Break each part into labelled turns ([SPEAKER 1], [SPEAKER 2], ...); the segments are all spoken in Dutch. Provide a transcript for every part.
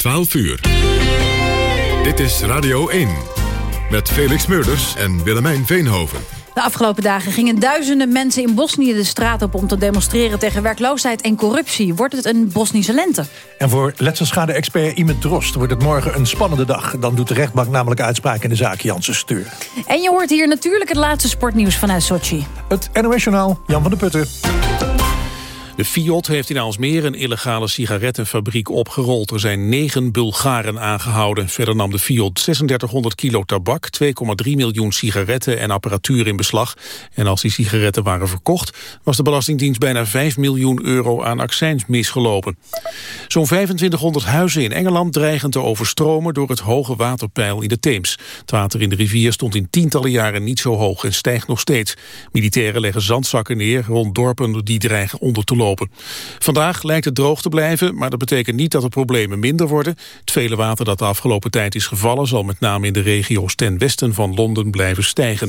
[SPEAKER 1] 12 uur. Dit is Radio 1. Met Felix Meurders en Willemijn Veenhoven.
[SPEAKER 2] De afgelopen dagen gingen duizenden mensen in Bosnië de straat op... om te demonstreren tegen werkloosheid en corruptie. Wordt het een Bosnische lente?
[SPEAKER 3] En voor letselschade-expert Imet Drost wordt het morgen een spannende dag. Dan doet de rechtbank namelijk uitspraak in de zaak Janssen Steur.
[SPEAKER 2] En je hoort hier natuurlijk het laatste sportnieuws vanuit Sochi.
[SPEAKER 3] Het NOS Journaal, Jan van der Putten.
[SPEAKER 4] De Fiat heeft in Aalsmeer een illegale sigarettenfabriek opgerold. Er zijn negen Bulgaren aangehouden. Verder nam de Fiat 3600 kilo tabak, 2,3 miljoen sigaretten en apparatuur in beslag. En als die sigaretten waren verkocht, was de Belastingdienst bijna 5 miljoen euro aan accijns misgelopen. Zo'n 2500 huizen in Engeland dreigen te overstromen door het hoge waterpeil in de Theems. Het water in de rivier stond in tientallen jaren niet zo hoog en stijgt nog steeds. Militairen leggen zandzakken neer rond dorpen die dreigen onder te Vandaag lijkt het droog te blijven, maar dat betekent niet dat de problemen minder worden. Het vele water dat de afgelopen tijd is gevallen zal met name in de regio's ten westen van Londen blijven stijgen.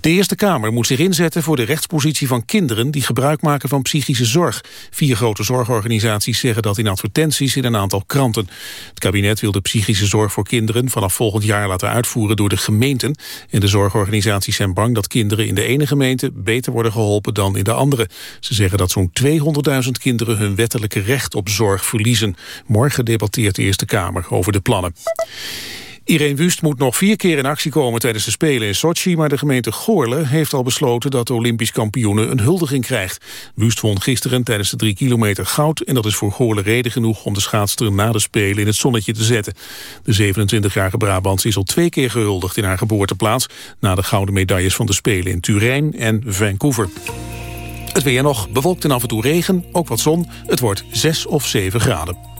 [SPEAKER 4] De Eerste Kamer moet zich inzetten voor de rechtspositie van kinderen die gebruik maken van psychische zorg. Vier grote zorgorganisaties zeggen dat in advertenties in een aantal kranten. Het kabinet wil de psychische zorg voor kinderen vanaf volgend jaar laten uitvoeren door de gemeenten. En de zorgorganisaties zijn bang dat kinderen in de ene gemeente beter worden geholpen dan in de andere. Ze zeggen dat zo'n 200.000 kinderen hun wettelijke recht op zorg verliezen. Morgen debatteert de Eerste Kamer over de plannen. Irene Wust moet nog vier keer in actie komen tijdens de Spelen in Sochi... maar de gemeente Goorle heeft al besloten dat de Olympisch kampioene een huldiging krijgt. Wust won gisteren tijdens de drie kilometer goud... en dat is voor Goorle reden genoeg om de schaatster na de Spelen in het zonnetje te zetten. De 27-jarige Brabants is al twee keer gehuldigd in haar geboorteplaats... na de gouden medailles van de Spelen in Turijn en Vancouver. Het weer nog, bewolkt en af en toe regen, ook wat zon. Het wordt 6 of 7 graden.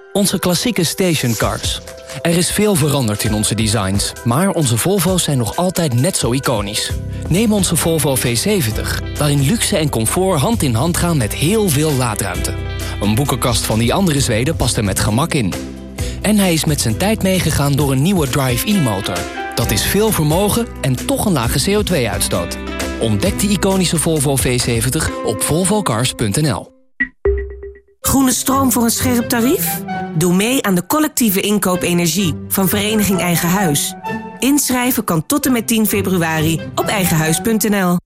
[SPEAKER 5] Onze klassieke stationcars. Er is veel veranderd in onze designs, maar onze Volvo's zijn nog altijd net zo iconisch. Neem onze Volvo V70, waarin luxe en comfort hand in hand gaan met heel veel laadruimte. Een boekenkast van die andere Zweden past er met gemak in. En hij is met zijn tijd meegegaan door een nieuwe Drive-E-motor. Dat is veel vermogen en toch een lage CO2-uitstoot. Ontdek de iconische Volvo V70 op volvocars.nl.
[SPEAKER 6] Groene stroom voor een scherp tarief? Doe mee aan de collectieve inkoop energie van Vereniging Eigen Huis. Inschrijven kan tot en met 10 februari op eigenhuis.nl.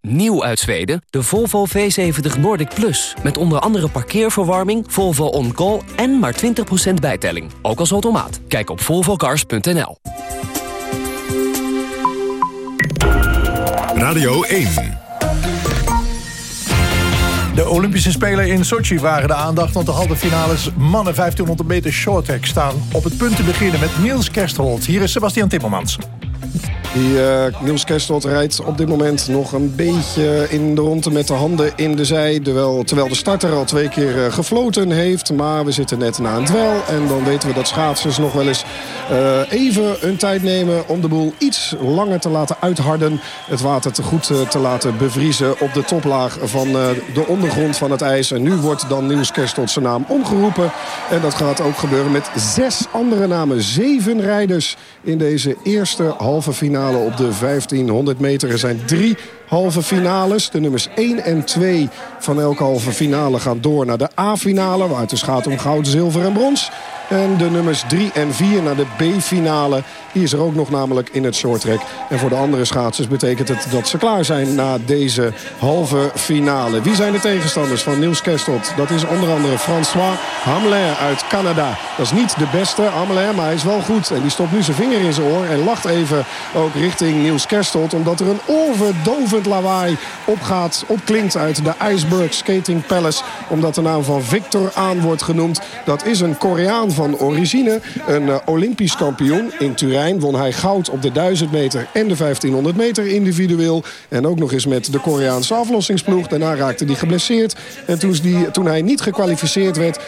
[SPEAKER 5] Nieuw uit Zweden, de Volvo V70 Nordic Plus. Met onder andere parkeerverwarming, Volvo On Call en maar 20% bijtelling. Ook als automaat. Kijk op volvocars.nl.
[SPEAKER 1] Radio 1.
[SPEAKER 3] De Olympische Spelen in Sochi waren de aandacht... want de halve finales mannen 1500 meter shorttrack staan op het punt te beginnen met Niels Kersthold. Hier is Sebastian Timmermans.
[SPEAKER 7] Die uh, Niels Kerstelt rijdt op dit moment nog een beetje in de ronde met de handen in de zij. Terwijl, terwijl de starter al twee keer uh, gefloten heeft. Maar we zitten net na een dwel. En dan weten we dat schaatsers nog wel eens uh, even hun tijd nemen... om de boel iets langer te laten uitharden. Het water te goed te laten bevriezen op de toplaag van de ondergrond van het ijs. En nu wordt dan Niels Kerstelt zijn naam omgeroepen. En dat gaat ook gebeuren met zes andere namen. Zeven rijders in deze eerste halve finale op de 1500 meter. Er zijn drie halve finales. De nummers 1 en 2 van elke halve finale gaan door naar de A-finale... waar het dus gaat om goud, zilver en brons. En de nummers 3 en 4 naar de B-finale. Die is er ook nog namelijk in het shorttrack. En voor de andere schaatsers betekent het dat ze klaar zijn na deze halve finale. Wie zijn de tegenstanders van Niels Kestot? Dat is onder andere François Hamelin uit Canada. Dat is niet de beste Hamelin, maar hij is wel goed. En die stopt nu zijn vinger in zijn oor en lacht even ook richting Niels Kestot. Omdat er een overdovend lawaai opgaat, opklinkt uit de Iceberg Skating Palace. Omdat de naam van Victor aan wordt genoemd. Dat is een Koreaan van origine. Een Olympisch kampioen. In Turijn won hij goud op de 1000 meter en de 1500 meter individueel. En ook nog eens met de Koreaanse aflossingsploeg. Daarna raakte hij geblesseerd. En toen, die, toen hij niet gekwalificeerd werd,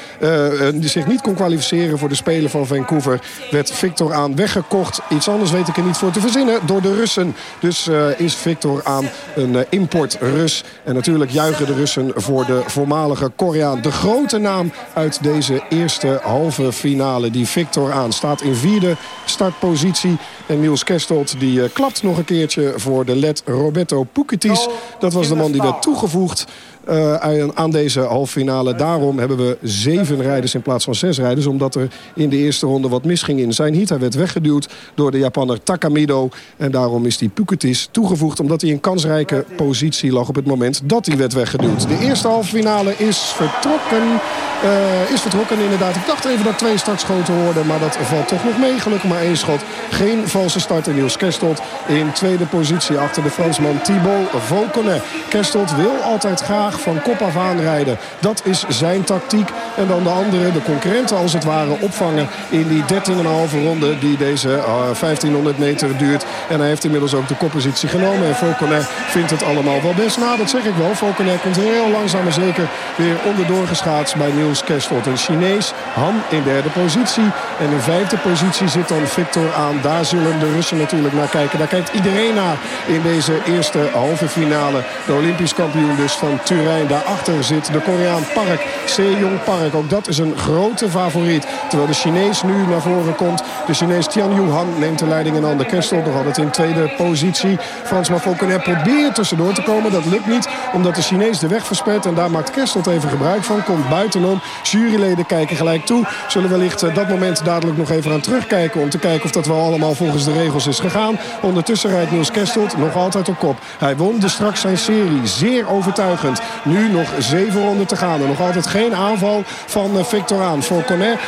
[SPEAKER 7] zich niet kon kwalificeren voor de Spelen van Vancouver, werd Victor aan weggekocht. Iets anders weet ik er niet voor te verzinnen door de Russen. Dus is Victor aan een import Rus. En natuurlijk juichen de Russen voor de voormalige Koreaan. De grote naam uit deze eerste halve finale. Die Victor aan staat in vierde startpositie. En Niels Kestold die uh, klapt nog een keertje voor de led Roberto Pukitis. Dat was de man die werd toegevoegd uh, aan deze halve finale. Daarom hebben we zeven rijders in plaats van zes rijders. Omdat er in de eerste ronde wat misging in zijn heat. Hij werd weggeduwd door de Japanner Takamido. En daarom is die Pukitis toegevoegd. Omdat hij in kansrijke positie lag op het moment dat hij werd weggeduwd. De eerste halve finale is vertrokken. Uh, is vertrokken inderdaad. Ik dacht even dat twee startschoten hoorden. Maar dat valt toch nog mee. Gelukkig maar één schot. Geen valse start. Niels Kerstold in tweede positie achter de Fransman Thibaut Vauconet. Kerstold wil altijd graag van kop af aan rijden. Dat is zijn tactiek. En dan de andere, de concurrenten als het ware, opvangen in die 13,5 ronde die deze 1500 eh, meter duurt. En hij heeft inmiddels ook de koppositie genomen. En Fauconet vindt het allemaal wel best. Nou, dat zeg ik wel. Fauconet komt heel langzaam maar zeker weer onderdoor geschaatst bij Niels Kestot. Een Chinees, Han in derde positie. En in vijfde positie zit dan Victor aan. Daar zullen de Russen natuurlijk naar kijken. Daar kijkt iedereen naar in deze eerste halve finale. De Olympisch kampioen dus van Turijn Daarachter zit de Koreaan Park, Sejong Park. Ook dat is een grote favoriet. Terwijl de Chinees nu naar voren komt. De Chinees Tian Han neemt de leiding in handen. Kerstel nog altijd in tweede positie. Frans Mafalconet probeert tussendoor te komen. Dat lukt niet omdat de Chinees de weg verspert. En daar maakt Kerstel even gebruik van. Komt buitenom. Juryleden kijken gelijk toe. Zullen wellicht eh, dat moment dadelijk nog even aan terugkijken. Om te kijken of dat wel allemaal volgens de regels is gegaan. Ondertussen rijdt Niels Kerstelt nog altijd op kop. Hij won de straks zijn serie. Zeer overtuigend. Nu nog zeven ronden te gaan. En nog altijd geen aanval van eh, Victor aan.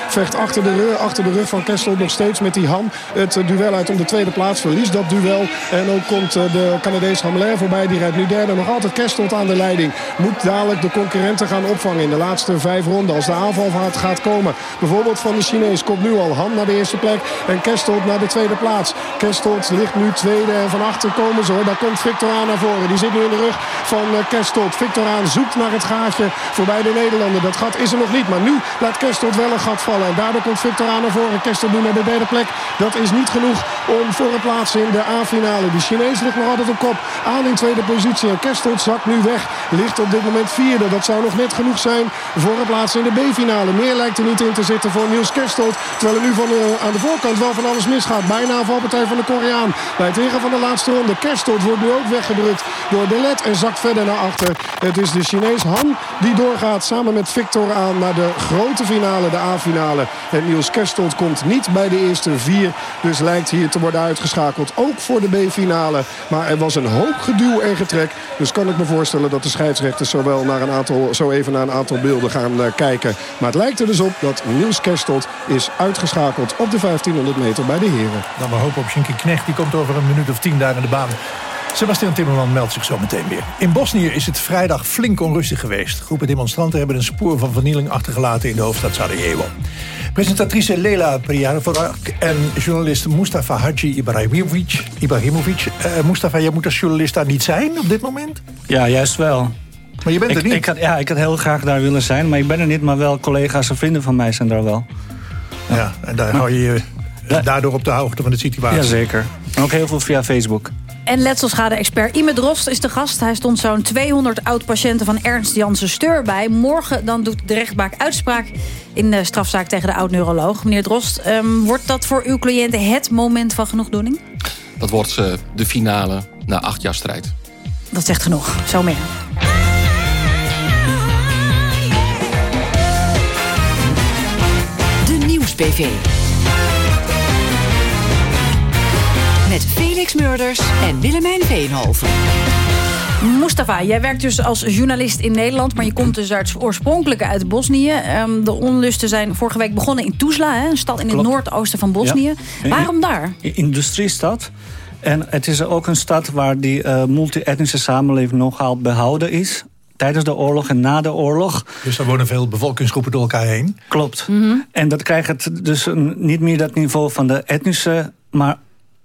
[SPEAKER 7] Vecht achter de, rug, achter de rug van Kessel nog steeds met die ham. Het eh, duel uit om de tweede plaats. Verliest dat duel. En ook komt eh, de Canadees Hamler voorbij. Die rijdt nu derde. Nog altijd Kessel aan de leiding. Moet dadelijk de concurrenten gaan opvangen in de laatste vijf ronden. Als de aanval gaat komen. Bijvoorbeeld van de Chinees komt nu al Han naar de eerste plek. En Kestold naar de tweede plaats. Kestold ligt nu tweede. En van achter komen ze hoor. Daar komt Victor aan naar voren. Die zit nu in de rug van Kestold. Victor zoekt naar het gaatje voorbij de Nederlander. Dat gat is er nog niet. Maar nu laat Kerstot wel een gat vallen. En daardoor komt Victor aan naar voren. Kerstot nu naar de derde plek. Dat is niet genoeg om voor een plaats in de A-finale. De Chinees ligt nog altijd op kop. Aan in tweede positie. En Kerstot zakt nu weg. Ligt op dit moment vierde. Dat zou nog net genoeg zijn voor een plaats in de B-finale. Meer lijkt er niet in te zitten voor Niels Kerstot. Terwijl er nu van, uh, aan de voorkant wel van alles misgaat. Bijna een valpartij van de Koreaan. Bij het ingaan van de laatste ronde. Kerstot wordt nu ook weggedrukt door de led. En zakt verder naar achter. Het is de Chinees Han die doorgaat samen met Victor aan naar de grote finale, de A-finale. En Niels Kerstelt komt niet bij de eerste vier. Dus lijkt hier te worden uitgeschakeld. Ook voor de B-finale. Maar er was een hoop geduw en getrek. Dus kan ik me voorstellen dat de scheidsrechters zo, wel naar een aantal, zo even naar een aantal beelden gaan uh, kijken. Maar het lijkt er dus op dat Niels Kerstelt is uitgeschakeld op de 1500 meter bij de heren.
[SPEAKER 3] Dan maar hopen op Shinky Knecht. Die komt over een minuut of tien daar in de baan. Sebastian Timmerman meldt zich zo meteen weer. In Bosnië is het vrijdag flink onrustig geweest. Groepen demonstranten hebben een spoor van vernieling achtergelaten in de hoofdstad Sarajevo. Presentatrice Lela Prijarovac en journalist Mustafa Hadji Ibrahimovic. Ibrahimovic. Uh, Mustafa, jij moet als journalist daar niet zijn op dit moment?
[SPEAKER 8] Ja, juist wel.
[SPEAKER 3] Maar je bent er niet?
[SPEAKER 8] Ik had, ja, ik had heel graag daar willen zijn, maar ik ben er niet. Maar wel collega's en vrienden van mij zijn daar wel.
[SPEAKER 3] Ja, en daar hou je je daardoor op de hoogte van de situatie.
[SPEAKER 8] Jazeker. Ook heel veel via Facebook.
[SPEAKER 2] En letselschade-expert Ime Drost is de gast. Hij stond zo'n 200 oud-patiënten van Ernst Janssen Steur bij. Morgen dan doet de rechtbank uitspraak in de strafzaak tegen de oud-neuroloog. Meneer Drost, ehm, wordt dat voor uw cliënten het moment van genoegdoening?
[SPEAKER 9] Dat wordt uh, de finale na acht jaar strijd.
[SPEAKER 2] Dat zegt genoeg. Zo meer.
[SPEAKER 10] De Nieuws-PV. Met Felix Murders en Willemijn Veenhoven.
[SPEAKER 2] Mustafa, jij werkt dus als journalist in Nederland... maar je komt dus uit, oorspronkelijk uit Bosnië. Um, de onlusten zijn vorige week begonnen in Tuzla... Hè, een stad in het noordoosten van Bosnië. Waarom daar?
[SPEAKER 8] Industriestad. En het is ook een stad waar die uh, multi-etnische samenleving nogal behouden is. tijdens de oorlog en na de oorlog.
[SPEAKER 3] Dus daar wonen veel bevolkingsgroepen door elkaar heen.
[SPEAKER 8] Klopt. En dat krijgt het dus een- niet meer dat niveau van de etnische... maar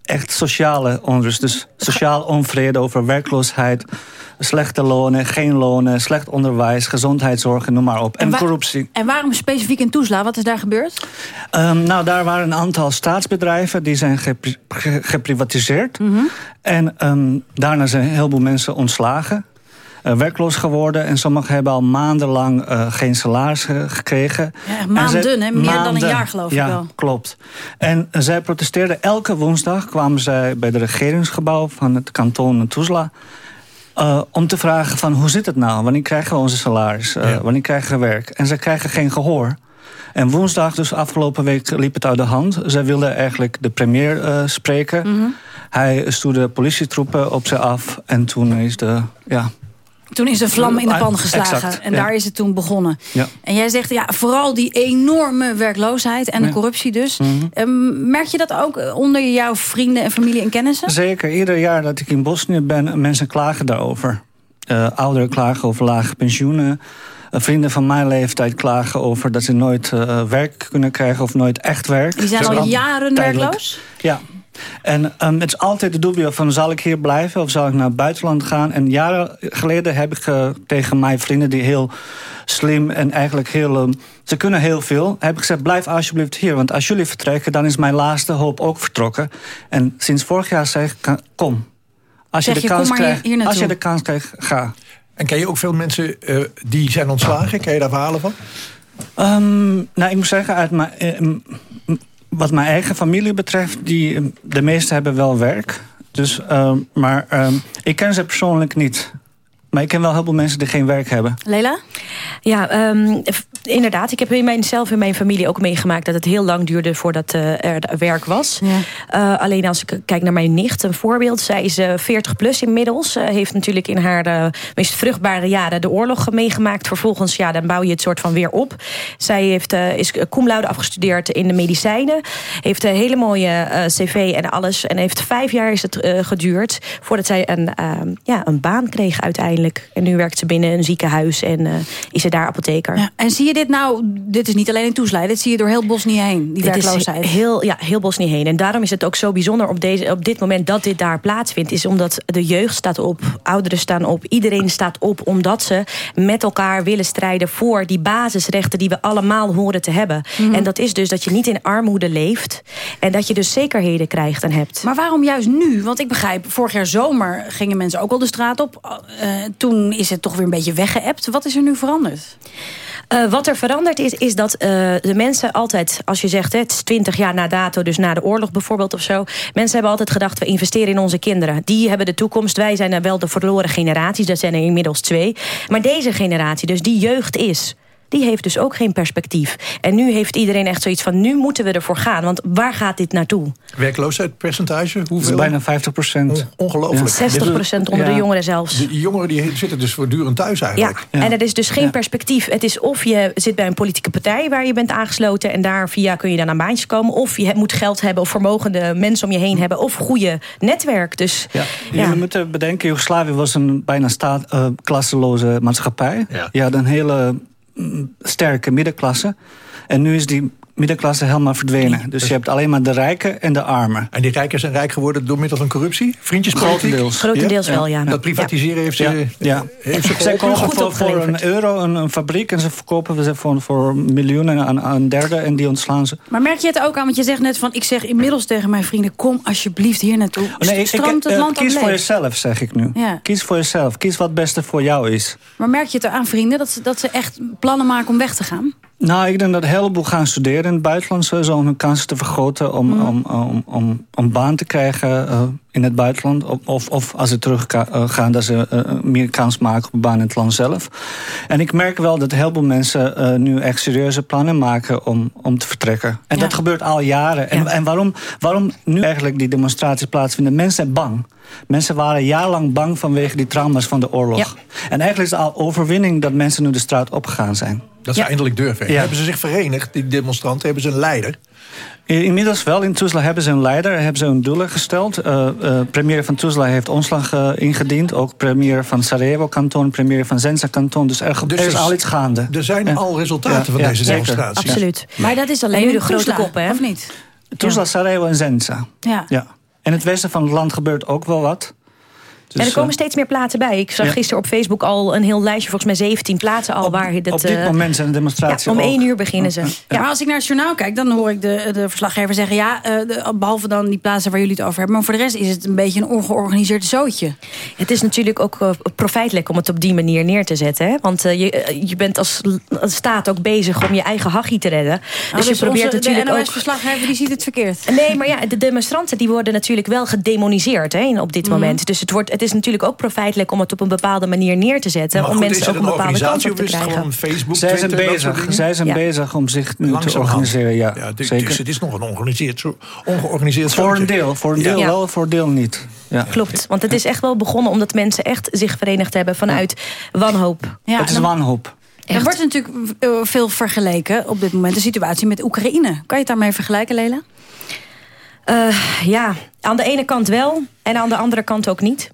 [SPEAKER 8] echt sociale onrust. Dus sociaal onvrede over werkloosheid, slechte lonen, geen lonen... slecht onderwijs, gezondheidszorg en noem maar op. En, corruptie.
[SPEAKER 2] En waarom specifiek in Tuzla? Wat is daar gebeurd?
[SPEAKER 8] Ehm, nou, daar waren een aantal staatsbedrijven die zijn gepri- ge- geprivatiseerd. En ehm, daarna zijn een heleboel mensen ontslagen. Eh, werkloos geworden. En sommigen hebben al maandenlang eh, geen salaris ge- gekregen.
[SPEAKER 2] Ja, maanden, hè? Meer dan een jaar, geloof ik
[SPEAKER 8] ja,
[SPEAKER 2] wel.
[SPEAKER 8] klopt. En eh, zij protesteerden elke woensdag. kwamen zij bij het regeringsgebouw van het kanton Tuzla... eh, om te vragen van hoe zit het nou? Wanneer krijgen we onze salaris? Eh, Wanneer krijgen we werk? En ze krijgen geen gehoor. En woensdag, dus afgelopen week, liep het uit de hand. Zij wilden eigenlijk de premier eh, spreken.
[SPEAKER 2] Mhm.
[SPEAKER 8] Hij stuurde politietroepen op ze af. En toen is de... Ja,
[SPEAKER 2] Toen is een vlam in de pan
[SPEAKER 8] Ah,
[SPEAKER 2] geslagen.
[SPEAKER 8] exact,
[SPEAKER 2] en
[SPEAKER 8] ja.
[SPEAKER 2] daar is het toen begonnen.
[SPEAKER 8] ja.
[SPEAKER 2] En jij zegt, ja, vooral die enorme werkloosheid en de
[SPEAKER 8] Ja.
[SPEAKER 2] corruptie dus.
[SPEAKER 8] Mhm.
[SPEAKER 2] Ehm, merk je dat ook onder jouw vrienden en familie en kennissen?
[SPEAKER 8] Zeker, ieder jaar dat ik in Bosnië ben, mensen klagen daarover. Eh, ouderen klagen over lage pensioenen. Eh, vrienden van mijn leeftijd klagen over dat ze nooit eh, werk kunnen krijgen of nooit echt werk.
[SPEAKER 2] Die zijn al jaren
[SPEAKER 8] tijdelijk-
[SPEAKER 2] werkloos?
[SPEAKER 8] Ja. En ehm, het is altijd de dubio van zal ik hier blijven of zal ik naar het buitenland gaan. En jaren geleden heb ik eh, tegen mijn vrienden die heel slim en eigenlijk heel... ehm, ze kunnen heel veel. Heb ik gezegd blijf alsjeblieft hier. Want als jullie vertrekken dan is mijn laatste hoop ook vertrokken. En sinds vorig jaar zeg ik "Ka- kom. Als je, de kans
[SPEAKER 2] kom maar hier-
[SPEAKER 8] krijgt,
[SPEAKER 2] hier
[SPEAKER 8] als je de kans krijgt, ga.
[SPEAKER 3] En ken je ook veel mensen eh, die zijn ontslagen? Ken je daar verhalen van?
[SPEAKER 8] Ehm, nou, ik moet zeggen, uit mijn, eh, wat mijn eigen familie betreft, die, eh, de meesten hebben wel werk. Dus, ehm, maar ehm, ik ken ze persoonlijk niet. Maar ik ken wel heel veel mensen die geen werk hebben.
[SPEAKER 2] Lela?
[SPEAKER 11] Ja, ehm, f- inderdaad. Ik heb in mijn, zelf in mijn familie ook meegemaakt... dat het heel lang duurde voordat eh, er werk was. Eh, alleen als ik kijk naar mijn nicht, een voorbeeld. Zij is eh, 40 plus inmiddels. Eh, heeft natuurlijk in haar eh, meest vruchtbare jaren de oorlog meegemaakt. Vervolgens, ja, dan bouw je het soort van weer op. Zij heeft, eh, is cum laude afgestudeerd in de medicijnen. Heeft een hele mooie eh, cv en alles. En heeft vijf jaar is het eh, geduurd... voordat zij een, ehm, ja, een baan kreeg uiteindelijk. En nu werkt ze binnen een ziekenhuis en eh, is ze daar apotheker.
[SPEAKER 2] Ja, en zie je dit nou, dit is niet alleen in Toesla, dit zie je door heel Bosnië heen, die
[SPEAKER 11] Dit
[SPEAKER 2] werkloosheid.
[SPEAKER 11] is heel, ja, heel Bosnië heen. En daarom is het ook zo bijzonder op, deze, op dit moment dat dit daar plaatsvindt. Is omdat de jeugd staat op, ouderen staan op, iedereen staat op. Omdat ze met elkaar willen strijden voor die basisrechten die we allemaal horen te hebben.
[SPEAKER 2] Mhm.
[SPEAKER 11] En dat is dus dat je niet in armoede leeft. En dat je dus zekerheden krijgt en hebt.
[SPEAKER 2] Maar waarom juist nu? Want ik begrijp, vorig jaar zomer gingen mensen ook al de straat op. Eh, toen is het toch weer een beetje weggeëpt. Wat is er nu veranderd?
[SPEAKER 11] Eh, wat er veranderd is, is dat eh, de mensen altijd... als je zegt, hè, het is 20 jaar na dato, dus na de oorlog bijvoorbeeld of zo... mensen hebben altijd gedacht, we investeren in onze kinderen. Die hebben de toekomst, wij zijn dan wel de verloren generaties. Dat zijn er inmiddels twee. Maar deze generatie, dus die jeugd is... die heeft dus ook geen perspectief. En nu heeft iedereen echt zoiets van, nu moeten we ervoor gaan. Want waar gaat dit naartoe?
[SPEAKER 3] Werkloosheidspercentage?
[SPEAKER 8] Dat is
[SPEAKER 3] Hoeveel?
[SPEAKER 8] bijna 50 procent.
[SPEAKER 3] Ongelooflijk.
[SPEAKER 11] 60% onder de
[SPEAKER 8] Ja.
[SPEAKER 11] jongeren zelfs.
[SPEAKER 3] De jongeren die zitten dus voortdurend thuis
[SPEAKER 11] Ja,
[SPEAKER 3] eigenlijk.
[SPEAKER 11] en er is dus geen perspectief. Het is of je zit bij een politieke partij waar je bent aangesloten... en daar via kun je dan aan baantjes komen. Of je moet geld hebben of vermogende mensen om je heen hebben. Of goede netwerk. Dus
[SPEAKER 8] Ja.
[SPEAKER 11] Ja.
[SPEAKER 8] Jullie moeten bedenken, Joegoslavië was een bijna staat, eh, klasseloze maatschappij.
[SPEAKER 3] Ja.
[SPEAKER 8] Je had een hele sterke middenklasse. En nu is die middenklasse helemaal verdwenen. Dus je hebt alleen maar de rijken en de armen.
[SPEAKER 3] En die rijken zijn rijk geworden door middel van corruptie? Vriendjespolitiek?
[SPEAKER 8] Grotendeels.
[SPEAKER 11] grotendeels wel, ja.
[SPEAKER 3] Dat privatiseren heeft ze,
[SPEAKER 8] Ja, ja.
[SPEAKER 3] heeft ze
[SPEAKER 8] Zij kopen
[SPEAKER 11] goed
[SPEAKER 8] voor, voor een euro een, een fabriek en ze verkopen ze voor, voor miljoenen aan, aan derden en die ontslaan ze.
[SPEAKER 2] Maar merk je het ook aan, want je zegt net van... ik zeg inmiddels tegen mijn vrienden, kom alsjeblieft hier naartoe.
[SPEAKER 8] Nee, ik,
[SPEAKER 2] Stroomt
[SPEAKER 8] ik,
[SPEAKER 2] het
[SPEAKER 8] eh,
[SPEAKER 2] land
[SPEAKER 8] kies voor jezelf, zeg ik nu.
[SPEAKER 2] Ja.
[SPEAKER 8] Kies voor jezelf. Kies wat het beste voor jou is.
[SPEAKER 2] Maar merk je het aan vrienden, dat ze, dat ze echt plannen maken om weg te gaan?
[SPEAKER 8] Nou, ik denk dat een heleboel gaan studeren in het buitenland... sowieso om hun kansen te vergroten om,
[SPEAKER 2] Mhm.
[SPEAKER 8] om, om, om, om baan te krijgen eh, in het buitenland. Of, of, als ze terug ka- eh, gaan, dat ze eh, meer kans maken op een baan in het land zelf. En ik merk wel dat heel veel mensen nu echt serieuze plannen maken om, om te vertrekken. En
[SPEAKER 2] Ja.
[SPEAKER 8] dat gebeurt al jaren. En,
[SPEAKER 11] Ja.
[SPEAKER 8] en waarom, waarom nu eigenlijk die demonstraties plaatsvinden? Mensen zijn bang. Mensen waren jarenlang bang vanwege die trauma's van de oorlog.
[SPEAKER 11] Ja.
[SPEAKER 8] En eigenlijk is het al overwinning dat mensen nu de straat opgegaan zijn.
[SPEAKER 3] Dat ze
[SPEAKER 8] Ja.
[SPEAKER 3] eindelijk durven.
[SPEAKER 8] Ja.
[SPEAKER 3] Hebben ze zich verenigd, die demonstranten? Hebben ze een leider?
[SPEAKER 8] Inmiddels wel. In Tuzla hebben ze een leider, hebben ze een doelen gesteld. Eh eh, premier van Tuzla heeft ontslag eh, ingediend. Ook premier van Sarajevo-kanton, premier van Zenza-kanton. Dus er,
[SPEAKER 3] Dus
[SPEAKER 8] er is
[SPEAKER 3] is-
[SPEAKER 8] al iets gaande.
[SPEAKER 3] Er zijn al resultaten
[SPEAKER 8] Ja,
[SPEAKER 3] van
[SPEAKER 8] ja,
[SPEAKER 3] deze
[SPEAKER 8] zeker.
[SPEAKER 3] demonstraties.
[SPEAKER 11] Absoluut. Maar dat is alleen nu de grote koppen, hè?
[SPEAKER 2] Of niet?
[SPEAKER 8] Tuzla, Sarajevo en Zenza.
[SPEAKER 2] Ja.
[SPEAKER 8] Ja. In het westen van het land gebeurt ook wel wat. Dus,
[SPEAKER 11] en er komen
[SPEAKER 8] eh,
[SPEAKER 11] steeds meer plaatsen bij. Ik zag
[SPEAKER 8] ja.
[SPEAKER 11] gisteren op Facebook al een heel lijstje, volgens mij 17 plaatsen al. waar dit,
[SPEAKER 8] op dit
[SPEAKER 11] eh,
[SPEAKER 8] moment zijn de demonstraties
[SPEAKER 11] ja, om één uur beginnen ze.
[SPEAKER 2] Ja, maar als ik naar het journaal kijk, dan hoor ik de, de verslaggever zeggen... ja, eh, de- behalve dan die plaatsen waar jullie het over hebben... maar voor de rest is het een beetje een ongeorganiseerd zootje.
[SPEAKER 11] Het is natuurlijk ook profijtelijk om het op die manier neer te zetten. Hè? Want je, je bent als, als staat ook bezig om je eigen hachie te redden.
[SPEAKER 2] dus
[SPEAKER 11] je probeert
[SPEAKER 2] onze,
[SPEAKER 11] natuurlijk
[SPEAKER 2] de
[SPEAKER 11] ook...
[SPEAKER 2] NOS-verslaggever die ziet het verkeerd.
[SPEAKER 11] Nee, maar ja, de demonstranten die worden natuurlijk wel gedemoniseerd hè, op dit
[SPEAKER 2] Mhm.
[SPEAKER 11] moment. Dus het, wordt, het is natuurlijk ook profijtelijk om het op een bepaalde manier neer te zetten.
[SPEAKER 3] Maar
[SPEAKER 11] om
[SPEAKER 3] goed,
[SPEAKER 11] mensen ook een bepaalde kans op te krijgen.
[SPEAKER 3] Facebook,
[SPEAKER 8] Zij zijn
[SPEAKER 3] Twitter,
[SPEAKER 8] bezig, zij zijn
[SPEAKER 11] Ja.
[SPEAKER 8] bezig om zich nu te organiseren. Ja,
[SPEAKER 3] Ja, dit-
[SPEAKER 8] zeker.
[SPEAKER 3] Dus het is nog een ongeorganiseerd, zo- ongeorganiseerd
[SPEAKER 8] voor een deel, voor een deel
[SPEAKER 11] Ja.
[SPEAKER 8] wel, voor een deel niet. Ja.
[SPEAKER 11] Klopt, want het is echt wel begonnen omdat mensen echt zich verenigd hebben vanuit wanhoop.
[SPEAKER 2] Ja,
[SPEAKER 8] het is wanhoop.
[SPEAKER 2] Er wordt natuurlijk veel vergeleken op dit moment de situatie met Oekraïne. Kan je het daarmee vergelijken, Lela?
[SPEAKER 11] Eh, ja, aan de ene kant wel en aan de andere kant ook niet.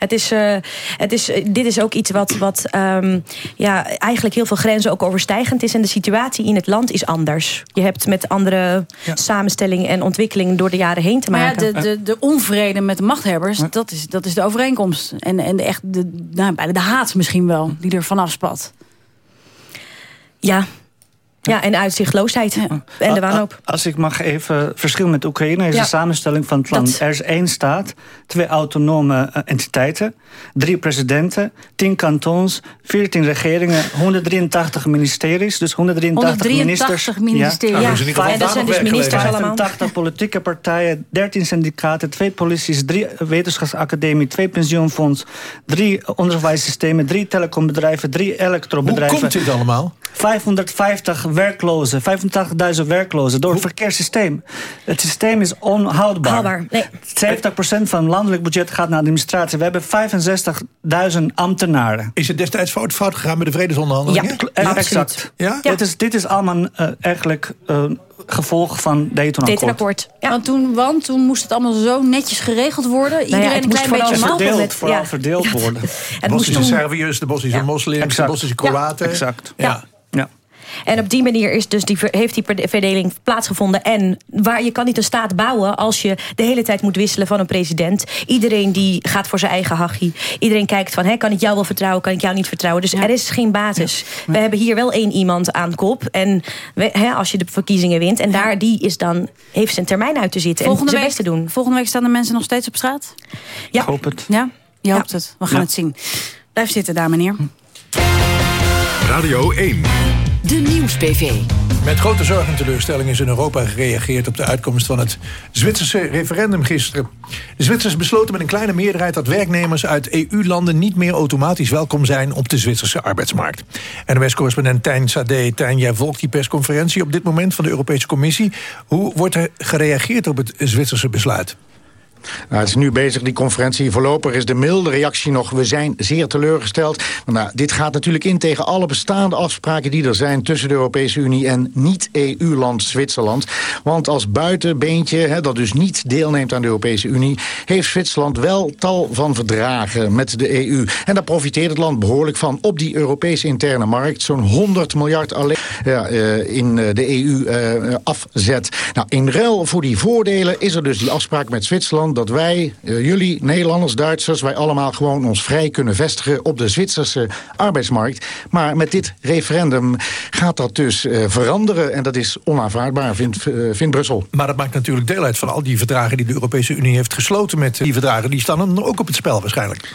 [SPEAKER 11] Het is, eh, het is, eh, dit is ook iets wat, wat ehm, ja, eigenlijk heel veel grenzen ook overstijgend is. En de situatie in het land is anders. Je hebt met andere samenstellingen en ontwikkelingen door de jaren heen te
[SPEAKER 2] Maar ja,
[SPEAKER 11] maken.
[SPEAKER 2] de, de, de onvrede met de machthebbers, dat is, dat is de overeenkomst. En, en de, echt de, nou, de haat misschien wel, die er vanaf spat.
[SPEAKER 11] Ja. Ja, en uitzichtloosheid en de wanhoop.
[SPEAKER 8] Als ik mag even verschil met Oekraïne is
[SPEAKER 11] Ja.
[SPEAKER 8] de samenstelling van het land.
[SPEAKER 11] Dat-
[SPEAKER 8] Er is één staat, twee autonome eh, entiteiten, drie presidenten, tien kantons, 14 regeringen, 183 ministeries, dus 183,
[SPEAKER 2] 183 ministeries.
[SPEAKER 8] Ja.
[SPEAKER 2] Ja,
[SPEAKER 3] doen ze niet al
[SPEAKER 11] en dat zijn dus ministers allemaal.
[SPEAKER 8] 85 politieke partijen, 13 syndicaten, twee polities, drie wetenschapsacademie, twee pensioenfonds, drie onderwijssystemen, drie telecombedrijven, drie
[SPEAKER 3] Hoe
[SPEAKER 8] elektrobedrijven.
[SPEAKER 3] komt dit allemaal?
[SPEAKER 8] 550 werklozen, 85.000 werklozen door het verkeerssysteem. Het systeem is onhoudbaar.
[SPEAKER 11] Nee.
[SPEAKER 8] 70% van het landelijk budget gaat naar administratie. We hebben 65.000 ambtenaren.
[SPEAKER 3] Is het destijds fout, fout gegaan met de vredesonderhandelingen?
[SPEAKER 11] Ja.
[SPEAKER 8] Exact.
[SPEAKER 3] Ja?
[SPEAKER 8] Dit, is, dit is allemaal eh, eigenlijk eh, gevolg van Dayton
[SPEAKER 11] Dit een
[SPEAKER 8] akkoord.
[SPEAKER 11] akkoord. Ja.
[SPEAKER 2] Want, toen, want toen moest het allemaal zo netjes geregeld worden. Iedereen
[SPEAKER 11] Nou het
[SPEAKER 2] een klein beetje
[SPEAKER 11] vooral
[SPEAKER 2] mag.
[SPEAKER 11] stoppen
[SPEAKER 8] Verdeeld,
[SPEAKER 11] met-
[SPEAKER 8] vooral
[SPEAKER 11] ja.
[SPEAKER 8] verdeeld worden.
[SPEAKER 11] Het moest
[SPEAKER 3] Bosnische
[SPEAKER 11] toen
[SPEAKER 3] Serviërs, de Bosnische
[SPEAKER 11] Ja.
[SPEAKER 3] moslims,
[SPEAKER 8] Exact.
[SPEAKER 3] de Bosnische Kroaten.
[SPEAKER 8] Exact.
[SPEAKER 3] Ja.
[SPEAKER 8] Ja.
[SPEAKER 11] En op die manier is dus die, heeft die verdeling plaatsgevonden. En waar je kan niet een staat bouwen als je de hele tijd moet wisselen van een president. Iedereen die gaat voor zijn eigen hachie. Iedereen kijkt van, hè, kan ik jou wel vertrouwen, kan ik jou niet vertrouwen. Dus er is geen basis. We hebben hier wel één iemand aan kop. En we, hè, als je de verkiezingen wint. En daar die is dan, heeft zijn termijn uit te zitten.
[SPEAKER 2] Volgende
[SPEAKER 11] en zijn
[SPEAKER 2] week,
[SPEAKER 11] best te doen.
[SPEAKER 2] volgende week staan de mensen nog steeds op straat?
[SPEAKER 11] Ja.
[SPEAKER 8] Ik hoop het.
[SPEAKER 2] Ja? Je hoopt
[SPEAKER 11] Ja.
[SPEAKER 2] het. We gaan
[SPEAKER 8] Ja.
[SPEAKER 2] het zien. Blijf zitten daar, meneer.
[SPEAKER 1] Radio 1.
[SPEAKER 10] De Nieuws-PV.
[SPEAKER 3] Met grote zorg en teleurstelling is in Europa gereageerd op de uitkomst van het Zwitserse referendum gisteren. De Zwitsers besloten met een kleine meerderheid dat werknemers uit EU-landen niet meer automatisch welkom zijn op de Zwitserse arbeidsmarkt. NOS-correspondent Tijn Sade. Tijn, jij volgt die persconferentie op dit moment van de Europese Commissie. Hoe wordt er gereageerd op het Zwitserse besluit?
[SPEAKER 12] Nou, het is nu bezig, die conferentie. Voorlopig is de milde reactie nog, we zijn zeer teleurgesteld. Nou, dit gaat natuurlijk in tegen alle bestaande afspraken die er zijn... tussen de Europese Unie en niet-EU-land Zwitserland. Want als buitenbeentje, hè, dat dus niet deelneemt aan de Europese Unie... heeft Zwitserland wel tal van verdragen met de EU. En daar profiteert het land behoorlijk van op die Europese interne markt. Zo'n 100 miljard alleen ja, eh, in eh, de EU eh, afzet. Nou, in ruil voor die voordelen is er dus die afspraak met Zwitserland dat wij, eh, jullie, Nederlanders, Duitsers... wij allemaal gewoon ons vrij kunnen vestigen op de Zwitserse arbeidsmarkt. Maar met dit referendum gaat dat dus eh, veranderen. En dat is onaanvaardbaar, vindt, eh, vindt Brussel.
[SPEAKER 3] Maar dat maakt natuurlijk deel uit van al die verdragen die de Europese Unie heeft gesloten met die verdragen. Die staan dan ook op het spel waarschijnlijk.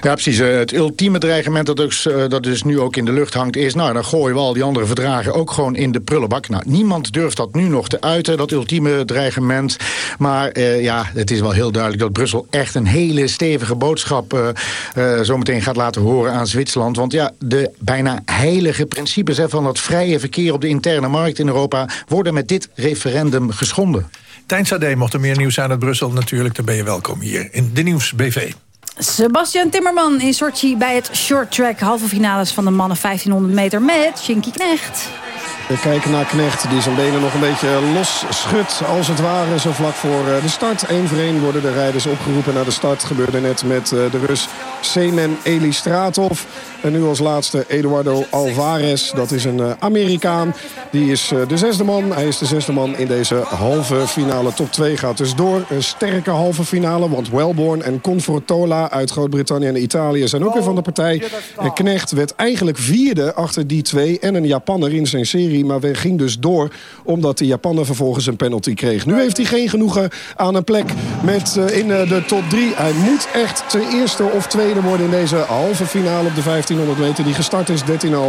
[SPEAKER 12] Ja, precies. Eh, Het ultieme dreigement dat dus, eh, dat dus nu ook in de lucht hangt... is, nou, dan gooien we al die andere verdragen ook gewoon in de prullenbak. Nou, niemand durft dat nu nog te uiten, dat ultieme dreigement. Maar eh, ja, het is wel heel duidelijk dat Brussel echt een hele stevige boodschap... eh eh, zometeen gaat laten horen aan Zwitserland. Want ja, de bijna heilige principes van dat vrije verkeer... op de interne markt in Europa worden met dit referendum geschonden.
[SPEAKER 3] Tijn Sade, mocht er meer nieuws zijn uit Brussel natuurlijk... dan ben je welkom hier in de Nieuws BV.
[SPEAKER 2] Sebastian Timmerman in Sochi bij het short track halve finales van de mannen 1500 meter met Shinky Knecht.
[SPEAKER 7] We kijken naar Knecht die zijn benen nog een beetje los schudt. Als het ware zo vlak voor eh, de start. Eén voor één worden de rijders opgeroepen naar de start. Gebeurde net met eh, de Rus Semen Elistratov. En nu als laatste Eduardo Alvarez. Dat is een eh, Amerikaan. Die is de zesde man. Hij is de zesde man in deze halve finale. Top 2 gaat dus door. Een sterke halve finale. Want Wellborn en Confortola uit Groot-Brittannië en Italië zijn ook weer van de partij. En Knecht werd eigenlijk vierde achter die twee. En een Japanner in zijn serie maar ging dus door omdat de Japaner vervolgens een penalty kreeg. Nu heeft hij geen genoegen aan een plek met, uh, in de top 3. Hij moet echt ten eerste of tweede worden in deze halve finale op de 1500 meter. Die gestart is 13,5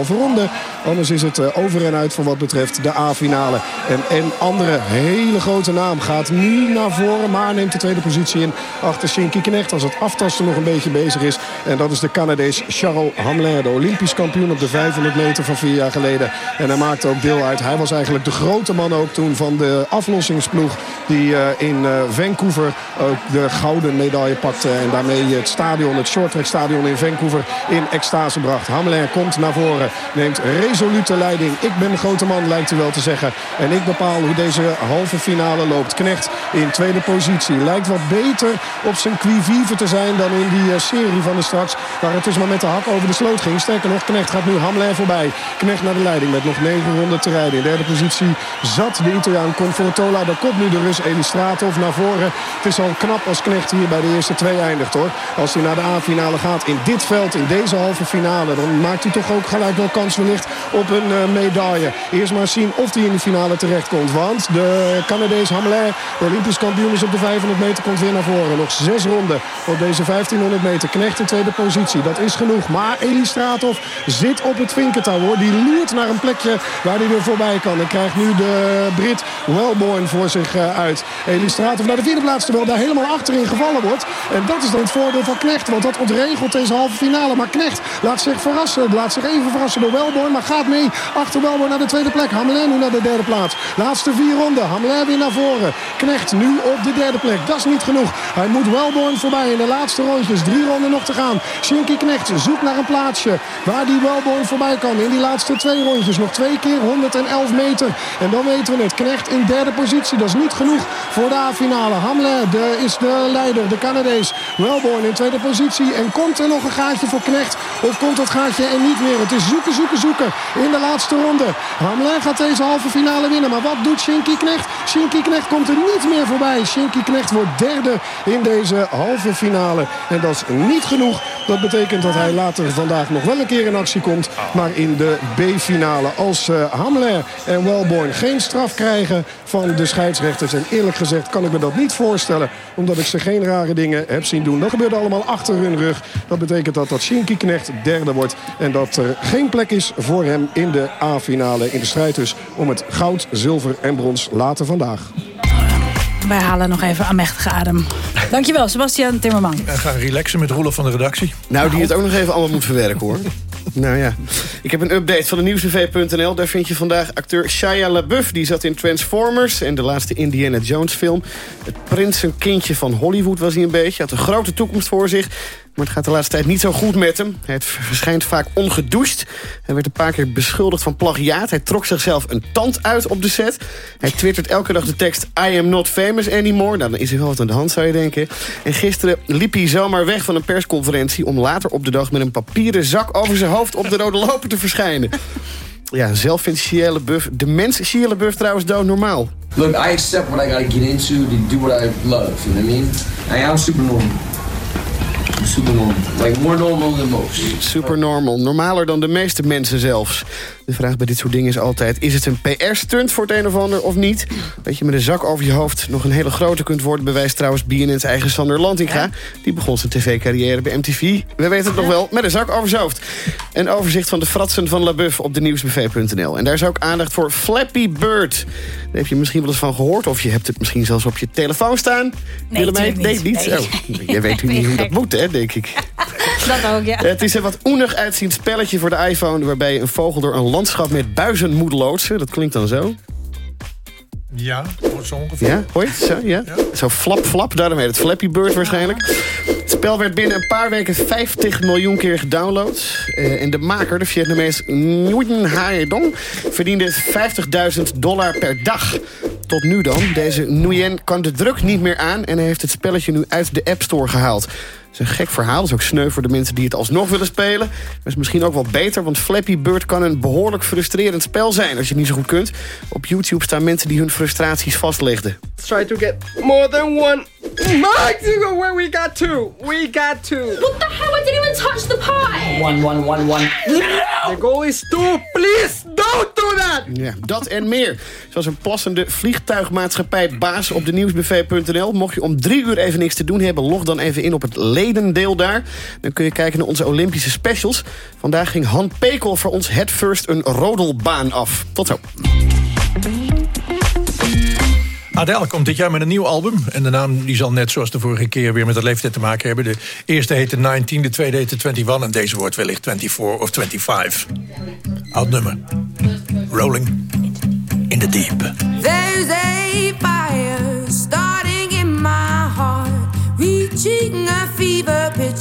[SPEAKER 7] ronde. Anders is het uh, over en uit voor wat betreft de A-finale. En een andere hele grote naam gaat nu naar voren. Maar neemt de tweede positie in achter Shinky Knecht. Als het aftasten nog een beetje bezig is. En dat is de Canadees Charles Hamlin. De Olympisch kampioen op de 500 meter van vier jaar geleden. En hij maakt ook deel uit. Hij was eigenlijk de grote man ook toen van de aflossingsploeg. Die uh, in uh, Vancouver ook de gouden medaille pakte. En daarmee het stadion, het shorttrack stadion in Vancouver in extase Hamelin komt naar voren. Neemt resolute leiding. Ik ben grote man lijkt u wel te zeggen. En ik bepaal hoe deze halve finale loopt. Knecht in tweede positie. Lijkt wat beter op zijn qui te zijn dan in die uh, serie van de straks. Waar het dus maar met de hak over de sloot ging. Sterker nog, Knecht gaat nu Hamelin voorbij. Knecht naar de leiding met nog 9 ronden te rijden. In derde positie zat de Italiaan Confortola. Daar komt nu de Rus Elistratov naar voren. Het is al knap als Knecht hier bij de eerste twee eindigt hoor. Als hij naar de A-finale gaat in dit veld, in deze halve finale... dan maakt hij toch ook gelijk wel kans wellicht op een uh, medaille. Eerst maar zien of hij in de finale terechtkomt. Want de Canadees Hamelin, de Olympisch kampioen is op de 500 meter, komt weer naar voren. Nog zes ronden op deze 1500 meter. Knecht in tweede positie, dat is genoeg. Maar Elistratov zit op het vinkentouw hoor. Die loert naar een plekje waar hij weer voorbij kan. En krijgt nu de Brit Wellborn voor zich uh, uit. Elistratov naar de vierde plaats, terwijl daar helemaal achterin gevallen wordt. En dat is dan het voordeel van Knecht, want dat ontregelt deze halve finale. Maar Knecht laat zich verrassen, laat zich even verrassen door Wellborn, maar gaat mee achter Wellborn naar de tweede plek. Hamelin nu naar de derde plaats. Laatste vier ronden, Hamelin weer naar voren. Knecht nu op de derde plek, dat is niet genoeg. Hij moet Wellborn voorbij in de laatste rondjes. Drie ronden nog te gaan. Shinky Knecht zoekt naar een plaatsje waar die Wellborn voorbij kan. In die laatste twee rondjes nog twee keer 111 meter. En dan weten we het. Knecht in derde positie. Dat is niet genoeg voor de A-finale. Hamler de, is de leider, de Canadees. Wellborn in tweede positie. En komt er nog een gaatje voor Knecht? Of komt dat gaatje er niet meer? Het is zoeken, zoeken, zoeken in de laatste ronde. Hamler gaat deze halve finale winnen. Maar wat doet Shinky Knecht? Shinky Knecht komt er niet meer voorbij. Shinky Knecht wordt derde in deze halve finale. En dat is niet genoeg. Dat betekent dat hij later vandaag nog wel een keer in actie komt. Maar in de B-finale als uh, Hamler en Wellborn geen straf krijgen van de scheidsrechters. En eerlijk gezegd kan ik me dat niet voorstellen. Omdat ik ze geen rare dingen heb zien doen. Dat gebeurt allemaal achter hun rug. Dat betekent dat dat Shinky Knecht derde wordt. En dat er geen plek is voor hem in de A-finale. In de strijd dus om het goud, zilver en brons later vandaag.
[SPEAKER 2] Wij halen nog even aanmächtige adem. Dankjewel, Sebastian Timmerman.
[SPEAKER 3] We gaan relaxen met Roelof van de redactie.
[SPEAKER 13] Nou, die het ook nog even allemaal moet verwerken, hoor. Nou ja, ik heb een update van de nieuwsbv.nl. Daar vind je vandaag acteur Shia LaBeouf. Die zat in Transformers en de laatste Indiana Jones film. Het prinsenkindje van Hollywood was hij een beetje. Had een grote toekomst voor zich. Maar het gaat de laatste tijd niet zo goed met hem. Hij verschijnt vaak ongedoucht. Hij werd een paar keer beschuldigd van plagiaat. Hij trok zichzelf een tand uit op de set. Hij twittert elke dag de tekst I am not famous anymore. Nou, dan is er wel wat aan de hand, zou je denken. En gisteren liep hij zomaar weg van een persconferentie... om later op de dag met een papieren zak over zijn hoofd... op de rode loper te verschijnen. Ja, zelf vindt LaBeouf... De mens Shia LaBeouf trouwens doodnormaal.
[SPEAKER 14] Look, I accept what I gotta get into to do what I love, you know what I mean? I am super normal. Super normal. Like more normal than most.
[SPEAKER 13] Super normal. Normaler dan de meeste mensen zelfs. De vraag bij dit soort dingen is altijd... is het een PR-stunt voor het een of ander of niet? Dat je met een zak over je hoofd nog een hele grote kunt worden... bewijst trouwens BNN's eigen Sander Lantinga. Die begon zijn tv-carrière bij MTV. We weten het nog wel, met een zak over zijn hoofd. Een overzicht van de fratsen van LaBeouf op de nieuwsbv.nl. En daar is ook aandacht voor Flappy Bird. Daar heb je misschien wel eens van gehoord... of je hebt het misschien zelfs op je telefoon staan.
[SPEAKER 2] Nee,
[SPEAKER 13] Willemijn?
[SPEAKER 2] niet.
[SPEAKER 13] Nee, niet.
[SPEAKER 2] Nee.
[SPEAKER 13] Oh, je weet niet hoe dat moet, hè, denk ik.
[SPEAKER 2] Dat ook, ja.
[SPEAKER 13] Het is een wat oenig uitziend spelletje voor de iPhone... waarbij je een vogel door een landschap met buizen moet loodsen. Dat klinkt dan zo.
[SPEAKER 3] Ja, zo ongeveer.
[SPEAKER 13] Ja, hoor je? Zo, ja. Zo flap, flap. Daarom heet het Flappy Bird waarschijnlijk. Het spel werd binnen een paar weken 50 miljoen keer gedownload. Uh, en de maker, de Vietnamees Nguyen Hai Dong... verdiende 50.000 dollar per dag. Tot nu dan. Deze Nguyen kan de druk niet meer aan... en heeft het spelletje nu uit de App Store gehaald. Het is een gek verhaal, dat is ook sneu voor de mensen die het alsnog willen spelen. Maar is misschien ook wel beter, want Flappy Bird kan een behoorlijk frustrerend spel zijn... als je het niet zo goed kunt. Op YouTube staan mensen die hun frustraties vastlegden.
[SPEAKER 15] Try to get more than one. Max, where we got two. We got two.
[SPEAKER 16] What the hell? I didn't even touch the pie.
[SPEAKER 15] One, one, one, one. The goal is two. Please, don't do that.
[SPEAKER 13] Ja, dat en meer. Zoals een plassende vliegtuigmaatschappij baas op de nieuwsbv.nl. Mocht je om drie uur even niks te doen hebben, log dan even in op het ledendeel daar. Dan kun je kijken naar onze Olympische specials. Vandaag ging Han Pekel voor ons het first een rodelbaan af. Tot zo.
[SPEAKER 3] Adele komt dit jaar met een nieuw album. En de naam die zal net zoals de vorige keer weer met de leeftijd te maken hebben. De eerste heette 19, de tweede heette 21 en deze wordt wellicht 24 of 25. Oud nummer. Rolling in the deep.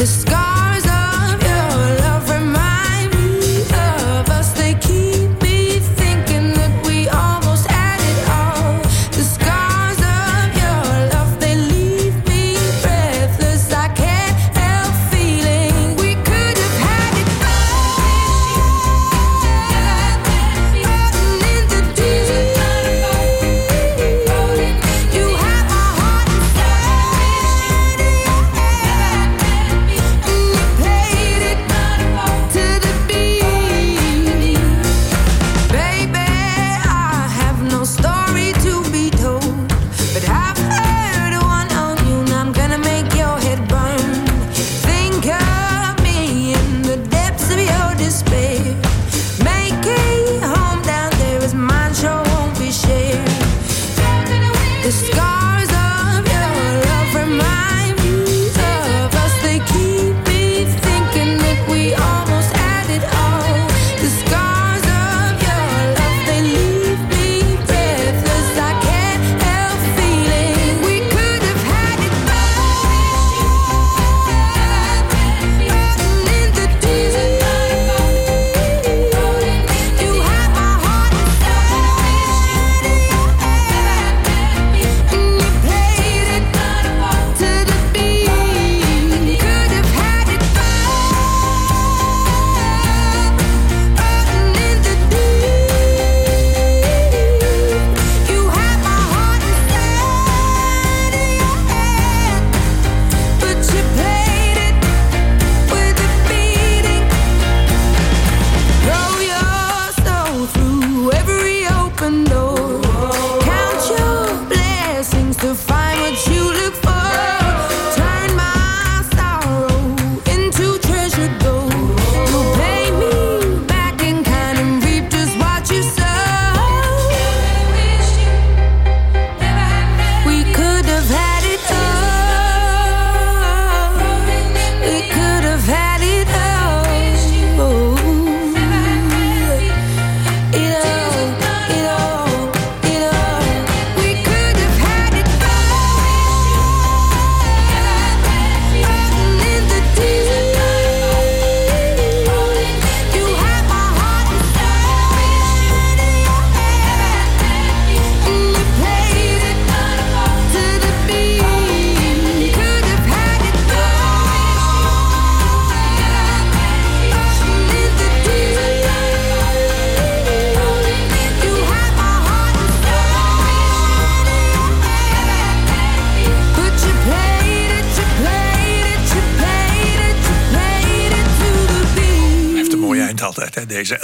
[SPEAKER 17] The scars to find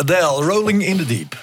[SPEAKER 3] Adele, Rolling in the Deep.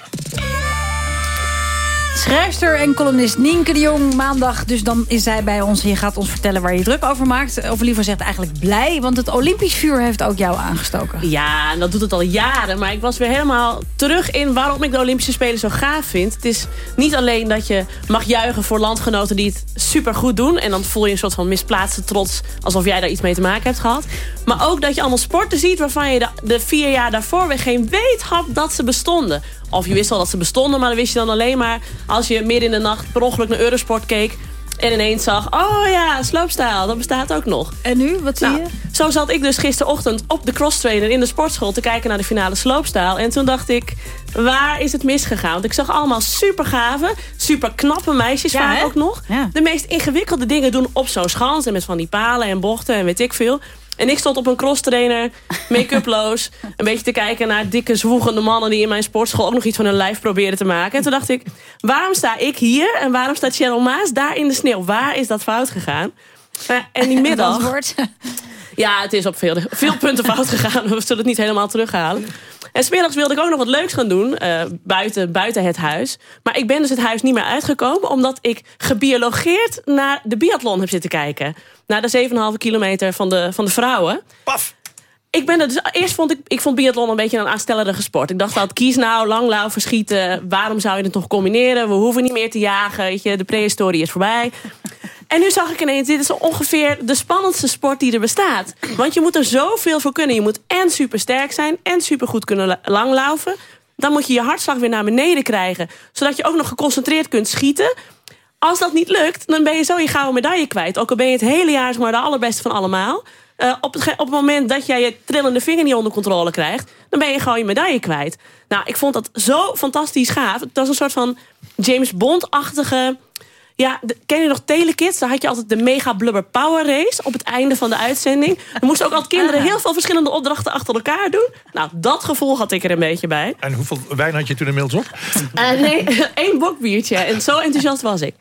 [SPEAKER 2] En columnist Nienke de Jong. Maandag, dus dan is zij bij ons. Je gaat ons vertellen waar je je druk over maakt. Of liever zegt eigenlijk blij. Want het Olympisch vuur heeft ook jou aangestoken.
[SPEAKER 18] Ja, en dat doet het al jaren. Maar ik was weer helemaal terug in waarom ik de Olympische Spelen zo gaaf vind. Het is niet alleen dat je mag juichen voor landgenoten die het super goed doen. En dan voel je een soort van misplaatste trots. Alsof jij daar iets mee te maken hebt gehad. Maar ook dat je allemaal sporten ziet waarvan je de, de vier jaar daarvoor weer geen weet had dat ze bestonden. Of je wist al dat ze bestonden, maar dan wist je dan alleen maar... als je midden in de nacht per ongeluk naar Eurosport keek... en ineens zag, oh ja, sloopstijl, dat bestaat ook nog.
[SPEAKER 2] En nu, wat zie
[SPEAKER 18] Nou,
[SPEAKER 2] je?
[SPEAKER 18] Zo zat ik dus gisterochtend op de crosstrainer in de sportschool... te kijken naar de finale sloopstijl. En toen dacht ik, waar is het misgegaan? Want ik zag allemaal super gave, super knappe meisjes
[SPEAKER 2] Ja,
[SPEAKER 18] vaak ook nog.
[SPEAKER 2] Ja.
[SPEAKER 18] De meest ingewikkelde dingen doen op zo'n schans... en met van die palen en bochten en weet ik veel... En ik stond op een crosstrainer, make-uploos... een beetje te kijken naar dikke, zwoegende mannen... die in mijn sportschool ook nog iets van hun lijf probeerden te maken. En toen dacht ik, waarom sta ik hier... en waarom staat Cheryl Maas daar in de sneeuw? Waar is dat fout gegaan? En die middag... Ja, het is op veel, veel punten fout gegaan. We zullen het niet helemaal terughalen. En smiddags wilde ik ook nog wat leuks gaan doen. eh, buiten, buiten het huis. Maar ik ben dus het huis niet meer uitgekomen. Omdat ik gebiologeerd naar de biathlon heb zitten kijken. Naar de 7,5 kilometer van de, van de vrouwen.
[SPEAKER 3] Paf!
[SPEAKER 18] Ik ben er dus, eerst vond ik, ik vond biathlon een beetje een aanstellerige sport. Ik dacht dat kies nou, langlauw, verschieten. Waarom zou je het nog combineren? We hoeven niet meer te jagen. Weet je, de prehistorie is voorbij. En nu zag ik ineens, dit is ongeveer de spannendste sport die er bestaat. Want je moet er zoveel voor kunnen. Je moet en super sterk zijn en super goed kunnen la- langlaufen. Dan moet je je hartslag weer naar beneden krijgen. Zodat je ook nog geconcentreerd kunt schieten. Als dat niet lukt, dan ben je zo je gouden medaille kwijt. Ook al ben je het hele jaar maar, de allerbeste van allemaal. Eh, op, het, op het moment dat jij je trillende vinger niet onder controle krijgt... dan ben je gewoon je medaille kwijt. Nou, ik vond dat zo fantastisch gaaf. Het was een soort van James Bond-achtige... Ja, de- ken je nog Telekids? Daar had je altijd de Mega Blubber Power Race op het einde van de uitzending. Er moesten ook altijd kinderen heel veel verschillende opdrachten achter elkaar doen. Nou, dat gevoel had ik er een beetje bij.
[SPEAKER 3] En hoeveel wijn had je toen inmiddels op?
[SPEAKER 18] Eh, nee, één bokbiertje. En zo enthousiast was ik.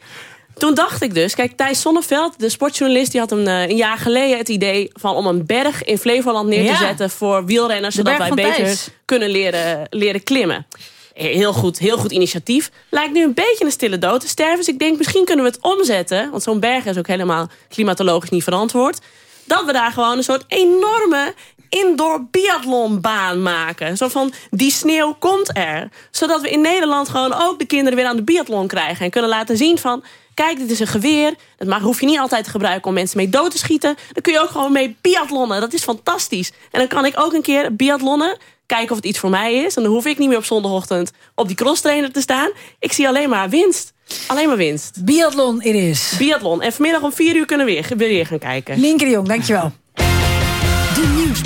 [SPEAKER 18] Toen dacht ik dus, kijk, Thijs Sonneveld, de sportjournalist... die had een, eh, een jaar geleden het idee van om een berg in Flevoland neer te
[SPEAKER 2] Ja.
[SPEAKER 18] zetten... voor wielrenners, zodat wij beter
[SPEAKER 2] Thijs.
[SPEAKER 18] kunnen leren, leren klimmen. Heel goed, heel goed initiatief. Lijkt nu een beetje een stille dood te sterven. Dus ik denk, misschien kunnen we het omzetten. Want zo'n berg is ook helemaal klimatologisch niet verantwoord. Dat we daar gewoon een soort enorme indoor biathlonbaan maken. Soort van, die sneeuw komt er. Zodat we in Nederland gewoon ook de kinderen weer aan de biathlon krijgen. En kunnen laten zien van, kijk, dit is een geweer. Dat mag, hoef je niet altijd te gebruiken om mensen mee dood te schieten. Dan kun je ook gewoon mee biathlonnen. Dat is fantastisch. En dan kan ik ook een keer biathlonnen. Kijken of het iets voor mij is. En dan hoef ik niet meer op zondagochtend op die crosstrainer te staan. Ik zie alleen maar winst. Alleen maar winst.
[SPEAKER 2] Biathlon it is.
[SPEAKER 18] Biathlon. En vanmiddag om vier uur kunnen we weer, weer gaan kijken.
[SPEAKER 2] Nienke de Jong, dankjewel.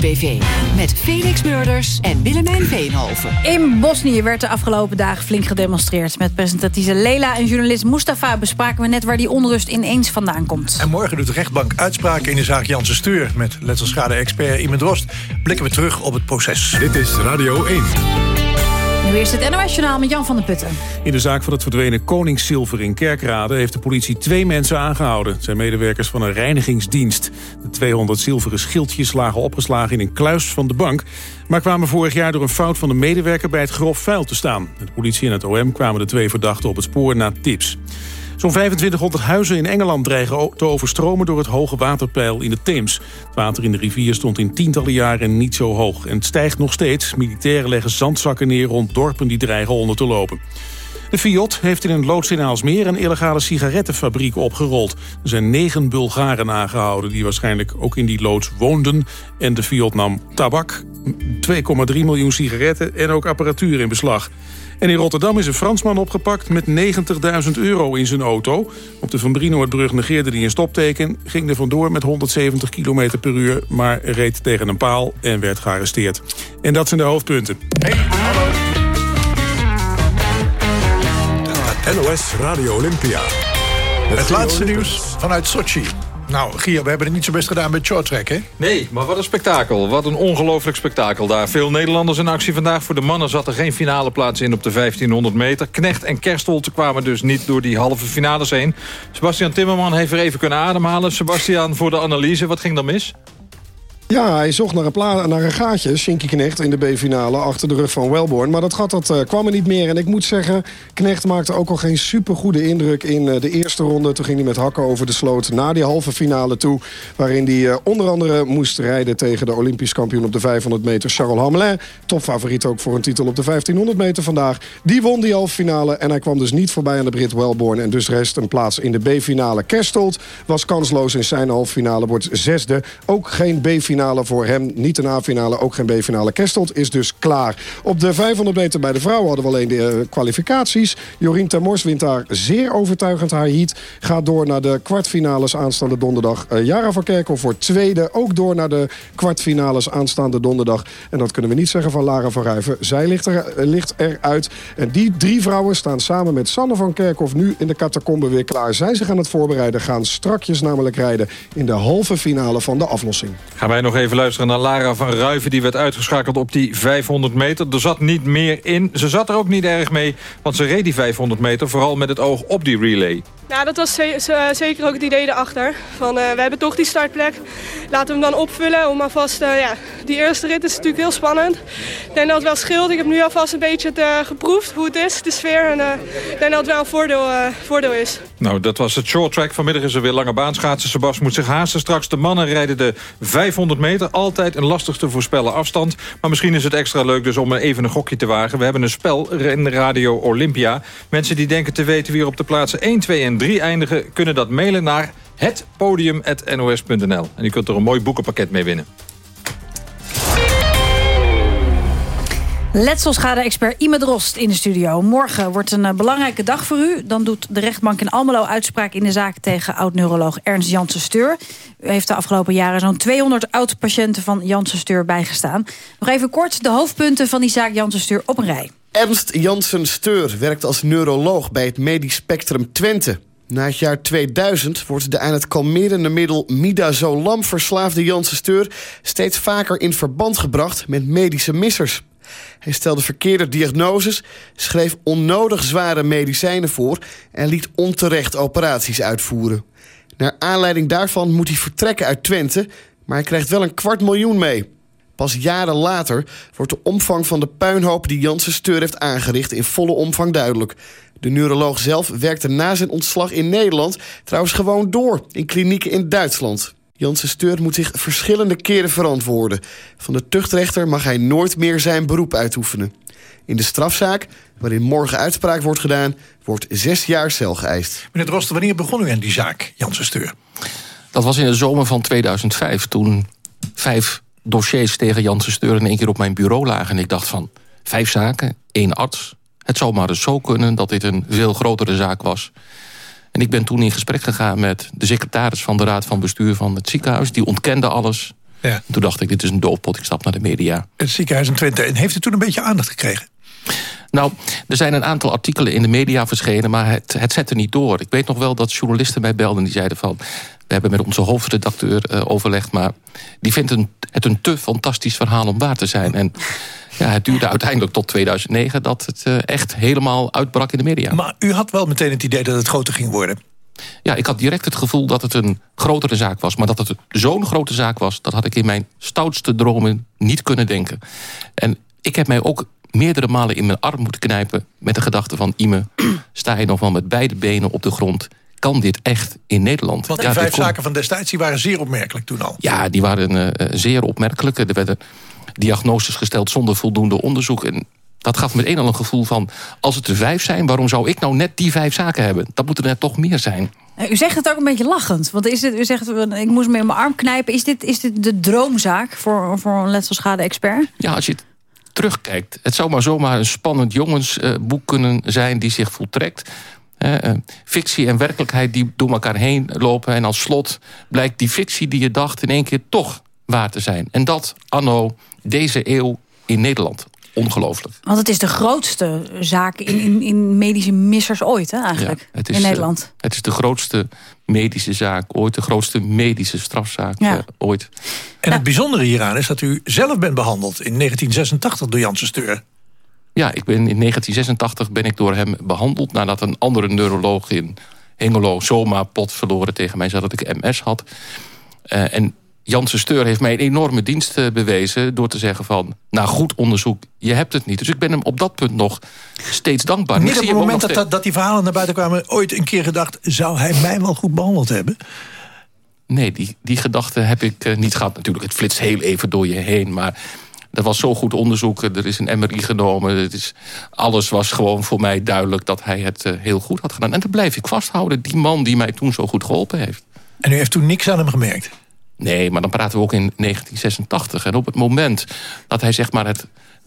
[SPEAKER 10] Nieuws-PV. Met Felix Murders en Willemijn Veenhoven.
[SPEAKER 2] In Bosnië werd de afgelopen dagen flink gedemonstreerd. Met presentatrice Leila en journalist Mustafa bespraken we net waar die onrust ineens vandaan komt.
[SPEAKER 3] En morgen doet de rechtbank uitspraken in de zaak Janssen Steur. Met letselschade-expert Iman Drost blikken we terug op het proces.
[SPEAKER 1] Dit is Radio 1.
[SPEAKER 2] Nu eerst het NOS met Jan van der Putten.
[SPEAKER 4] In de zaak van het verdwenen koningszilver in Kerkrade... heeft de politie twee mensen aangehouden. Zijn medewerkers van een reinigingsdienst. De 200 zilveren schildjes lagen opgeslagen in een kluis van de bank... maar kwamen vorig jaar door een fout van de medewerker... bij het grof vuil te staan. De politie en het OM kwamen de twee verdachten op het spoor na tips. Zo'n 2500 huizen in Engeland dreigen te overstromen... door het hoge waterpeil in de Theems. Het water in de rivier stond in tientallen jaren niet zo hoog. En het stijgt nog steeds. Militairen leggen zandzakken neer rond dorpen die dreigen onder te lopen. De Fiat heeft in een loods in Aalsmeer een illegale sigarettenfabriek opgerold. Er zijn negen Bulgaren aangehouden die waarschijnlijk ook in die loods woonden. En de Fiat nam tabak, 2,3 miljoen sigaretten en ook apparatuur in beslag. En in Rotterdam is een Fransman opgepakt met 90.000 euro in zijn auto. Op de Van Brienoordbrug negeerde hij een stopteken... ging er vandoor met 170 km per uur... maar reed tegen een paal en werd gearresteerd. En dat zijn de hoofdpunten.
[SPEAKER 1] NOS Radio Olympia.
[SPEAKER 3] Het laatste nieuws vanuit Sochi. Nou, Gia, we hebben het niet zo best gedaan met shorttrack, hè?
[SPEAKER 19] Nee, maar wat een spektakel. Wat een ongelooflijk spektakel daar. Veel Nederlanders in actie vandaag. Voor de mannen zat er geen finale plaats in op de 1500 meter. Knecht en Kerstholte kwamen dus niet door die halve finales heen. Sebastian Timmerman heeft er even kunnen ademhalen. Sebastian, voor de analyse, wat ging er mis?
[SPEAKER 7] Ja, hij zocht naar een, naar een gaatje, Shinky Knecht, in de B-finale... achter de rug van Wellborn. Maar dat gat dat, uh, kwam er niet meer. En ik moet zeggen, Knecht maakte ook al geen supergoede indruk... in uh, de eerste ronde. Toen ging hij met hakken over de sloot naar die halve finale toe... waarin hij uh, onder andere moest rijden tegen de Olympisch kampioen op de 500 meter... Charles Hamelin, topfavoriet ook voor een titel op de 1500 meter vandaag. Die won die halve finale en hij kwam dus niet voorbij aan de Brit Wellborn... en dus rest een plaats in de B-finale. Kerstold was kansloos in zijn halve finale, wordt zesde. Ook geen B-finale finale voor hem. Niet een A-finale, ook geen B-finale. Kerstelt is dus klaar. Op de 500 meter bij de vrouwen hadden we alleen de uh, kwalificaties. Jorien Termors wint daar zeer overtuigend haar heat. Gaat door naar de kwartfinales aanstaande donderdag. Uh, Jara van Kerkhoff voor tweede. Ook door naar de kwartfinales aanstaande donderdag. En dat kunnen we niet zeggen van Lara van Rijven. Zij ligt, er, uh, ligt eruit. En die drie vrouwen staan samen met Sanne van Kerkhoff nu in de catacombe weer klaar. Zij zich aan het voorbereiden. Gaan strakjes namelijk rijden in de halve finale van de aflossing.
[SPEAKER 19] Gaan wij nog even luisteren naar Lara van Ruiven. Die werd uitgeschakeld op die 500 meter. Er zat niet meer in. Ze zat er ook niet erg mee. Want ze reed die 500 meter vooral met het oog op die relay.
[SPEAKER 20] Nou, dat was ze zeker ook het idee erachter. Van, uh, we hebben toch die startplek. Laten we hem dan opvullen. Om alvast, uh, ja, die eerste rit is natuurlijk heel spannend. Ik denk dat het wel scheelt. Ik heb nu alvast een beetje het, uh, geproefd hoe het is, de sfeer. En ik denk dat het wel een voordeel, voordeel is.
[SPEAKER 19] Nou, dat was het short track. Vanmiddag is er weer lange baanschaatsen. Sebas moet zich haasten. Straks de mannen rijden de 500 meter. Altijd een lastig te voorspellen afstand. Maar misschien is het extra leuk dus om even een gokje te wagen. We hebben een spel in Radio Olympia. Mensen die denken te weten wie er op de plaatsen 1, 2 en 3 eindigen... kunnen dat mailen naar hetpodium.nos.nl. En u kunt er een mooi boekenpakket mee winnen.
[SPEAKER 2] Letselschade-expert Ime Drost in de studio. Morgen wordt een belangrijke dag voor u. Dan doet de rechtbank in Almelo uitspraak in de zaak... tegen oud-neuroloog Ernst Janssen-Steur. U heeft de afgelopen jaren zo'n 200 oud-patiënten van Janssen-Steur bijgestaan. Nog even kort de hoofdpunten van die zaak Janssen-Steur op een rij.
[SPEAKER 13] Ernst Janssen-Steur werkt als neuroloog bij het Medisch Spectrum Twente. Na het jaar 2000 wordt de aan het kalmerende middel midazolam verslaafde Janssen Steur steeds vaker in verband gebracht met medische missers. Hij stelde verkeerde diagnoses, schreef onnodig zware medicijnen voor en liet onterecht operaties uitvoeren. Naar aanleiding daarvan moet hij vertrekken uit Twente, maar hij krijgt wel een kwart miljoen mee. Pas jaren later wordt de omvang van de puinhoop die Janssen Steur heeft aangericht in volle omvang duidelijk. De neuroloog zelf werkte na zijn ontslag in Nederland trouwens gewoon door in klinieken in Duitsland. Janssen Steur moet zich verschillende keren verantwoorden. Van de tuchtrechter mag hij nooit meer zijn beroep uitoefenen. In de strafzaak, waarin morgen uitspraak wordt gedaan... wordt zes jaar cel geëist.
[SPEAKER 3] Meneer Drosten, wanneer begon u aan die zaak, Janssen Steur?
[SPEAKER 9] Dat was in de zomer van 2005, toen vijf dossiers tegen Janssen Steur... in één keer op mijn bureau lagen. En ik dacht van, vijf zaken, één arts. Het zou maar eens zo kunnen dat dit een veel grotere zaak was... En ik ben toen in gesprek gegaan met de secretaris van de raad van bestuur van het ziekenhuis. Die ontkende alles.
[SPEAKER 3] Ja.
[SPEAKER 9] Toen dacht ik, dit is een doofpot, ik stap naar de media.
[SPEAKER 3] Het ziekenhuis in Twente. En heeft u toen een beetje aandacht gekregen?
[SPEAKER 9] Nou, er zijn een aantal artikelen in de media verschenen... maar het, het zette niet door. Ik weet nog wel dat journalisten mij belden die zeiden van... we hebben met onze hoofdredacteur uh, overlegd... maar die vindt het een te fantastisch verhaal om waar te zijn. En ja, het duurde uiteindelijk tot 2009 dat het uh, echt helemaal uitbrak in de media.
[SPEAKER 3] Maar u had wel meteen het idee dat het groter ging worden?
[SPEAKER 9] Ja, ik had direct het gevoel dat het een grotere zaak was. Maar dat het zo'n grote zaak was... dat had ik in mijn stoutste dromen niet kunnen denken. En ik heb mij ook meerdere malen in mijn arm moeten knijpen... met de gedachte van... Ime, sta je nog wel met beide benen op de grond kan dit echt in Nederland?
[SPEAKER 3] Want die ja, vijf zaken van destijds die waren zeer opmerkelijk toen al.
[SPEAKER 9] Ja, die waren uh, zeer opmerkelijk. Er werden diagnoses gesteld zonder voldoende onderzoek. En dat gaf meteen al een gevoel van... als het er vijf zijn, waarom zou ik nou net die vijf zaken hebben? Dat moeten er toch meer zijn.
[SPEAKER 2] U zegt het ook een beetje lachend. Want is dit, u zegt, ik moest me in mijn arm knijpen. Is dit, is dit de droomzaak voor, voor een letselschade-expert?
[SPEAKER 9] Ja, als je terugkijkt. Het zou maar zomaar een spannend jongensboek kunnen zijn... die zich voltrekt. Uh, fictie en werkelijkheid die door elkaar heen lopen. En als slot blijkt die fictie die je dacht... in één keer toch waar te zijn. En dat anno deze eeuw in Nederland. Ongelooflijk.
[SPEAKER 2] Want het is de grootste zaak in, in, in medische missers ooit, hè, eigenlijk, ja,
[SPEAKER 9] het is,
[SPEAKER 2] in Nederland.
[SPEAKER 9] Uh, het is de grootste medische zaak ooit, de grootste medische strafzaak ja. uh, ooit.
[SPEAKER 3] En het bijzondere hieraan is dat u zelf bent behandeld in 1986 door Janssen Steur.
[SPEAKER 9] Ja, ik ben, in 1986 ben ik door hem behandeld... nadat een andere neuroloog in Hengelo zomaar pot verloren tegen mij... zei dat ik MS had. Uh, en Janssen Steur heeft mij een enorme dienst eh, bewezen... door te zeggen van, nou goed onderzoek, je hebt het niet. Dus ik ben hem op dat punt nog steeds dankbaar.
[SPEAKER 3] Niet op het moment dat, dat die verhalen naar buiten kwamen... ooit een keer gedacht, zou hij mij wel goed behandeld hebben?
[SPEAKER 9] Nee, die, die gedachte heb ik eh, niet gehad. Natuurlijk, het flitst heel even door je heen, maar... Er was zo goed onderzoek, er is een MRI genomen. Het is, alles was gewoon voor mij duidelijk dat hij het eh, heel goed had gedaan. En dat blijf ik vasthouden. Die man die mij toen zo goed geholpen heeft.
[SPEAKER 3] En u heeft toen niks aan hem gemerkt?
[SPEAKER 9] Nee, maar dan praten we ook in 1986. En op het moment dat hij zeg maar het,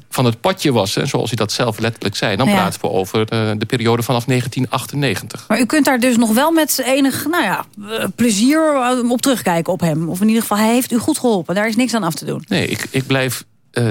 [SPEAKER 9] van het padje was... Hè, zoals hij dat zelf letterlijk zei... dan
[SPEAKER 2] Ja.
[SPEAKER 9] praten we over eh, de periode vanaf 1998.
[SPEAKER 2] Maar u kunt daar dus nog wel met enig nou ja, eh, plezier op terugkijken op hem. Of in ieder geval, hij heeft u goed geholpen. Daar is niks aan af te doen.
[SPEAKER 9] Nee, ik, ik blijf eh,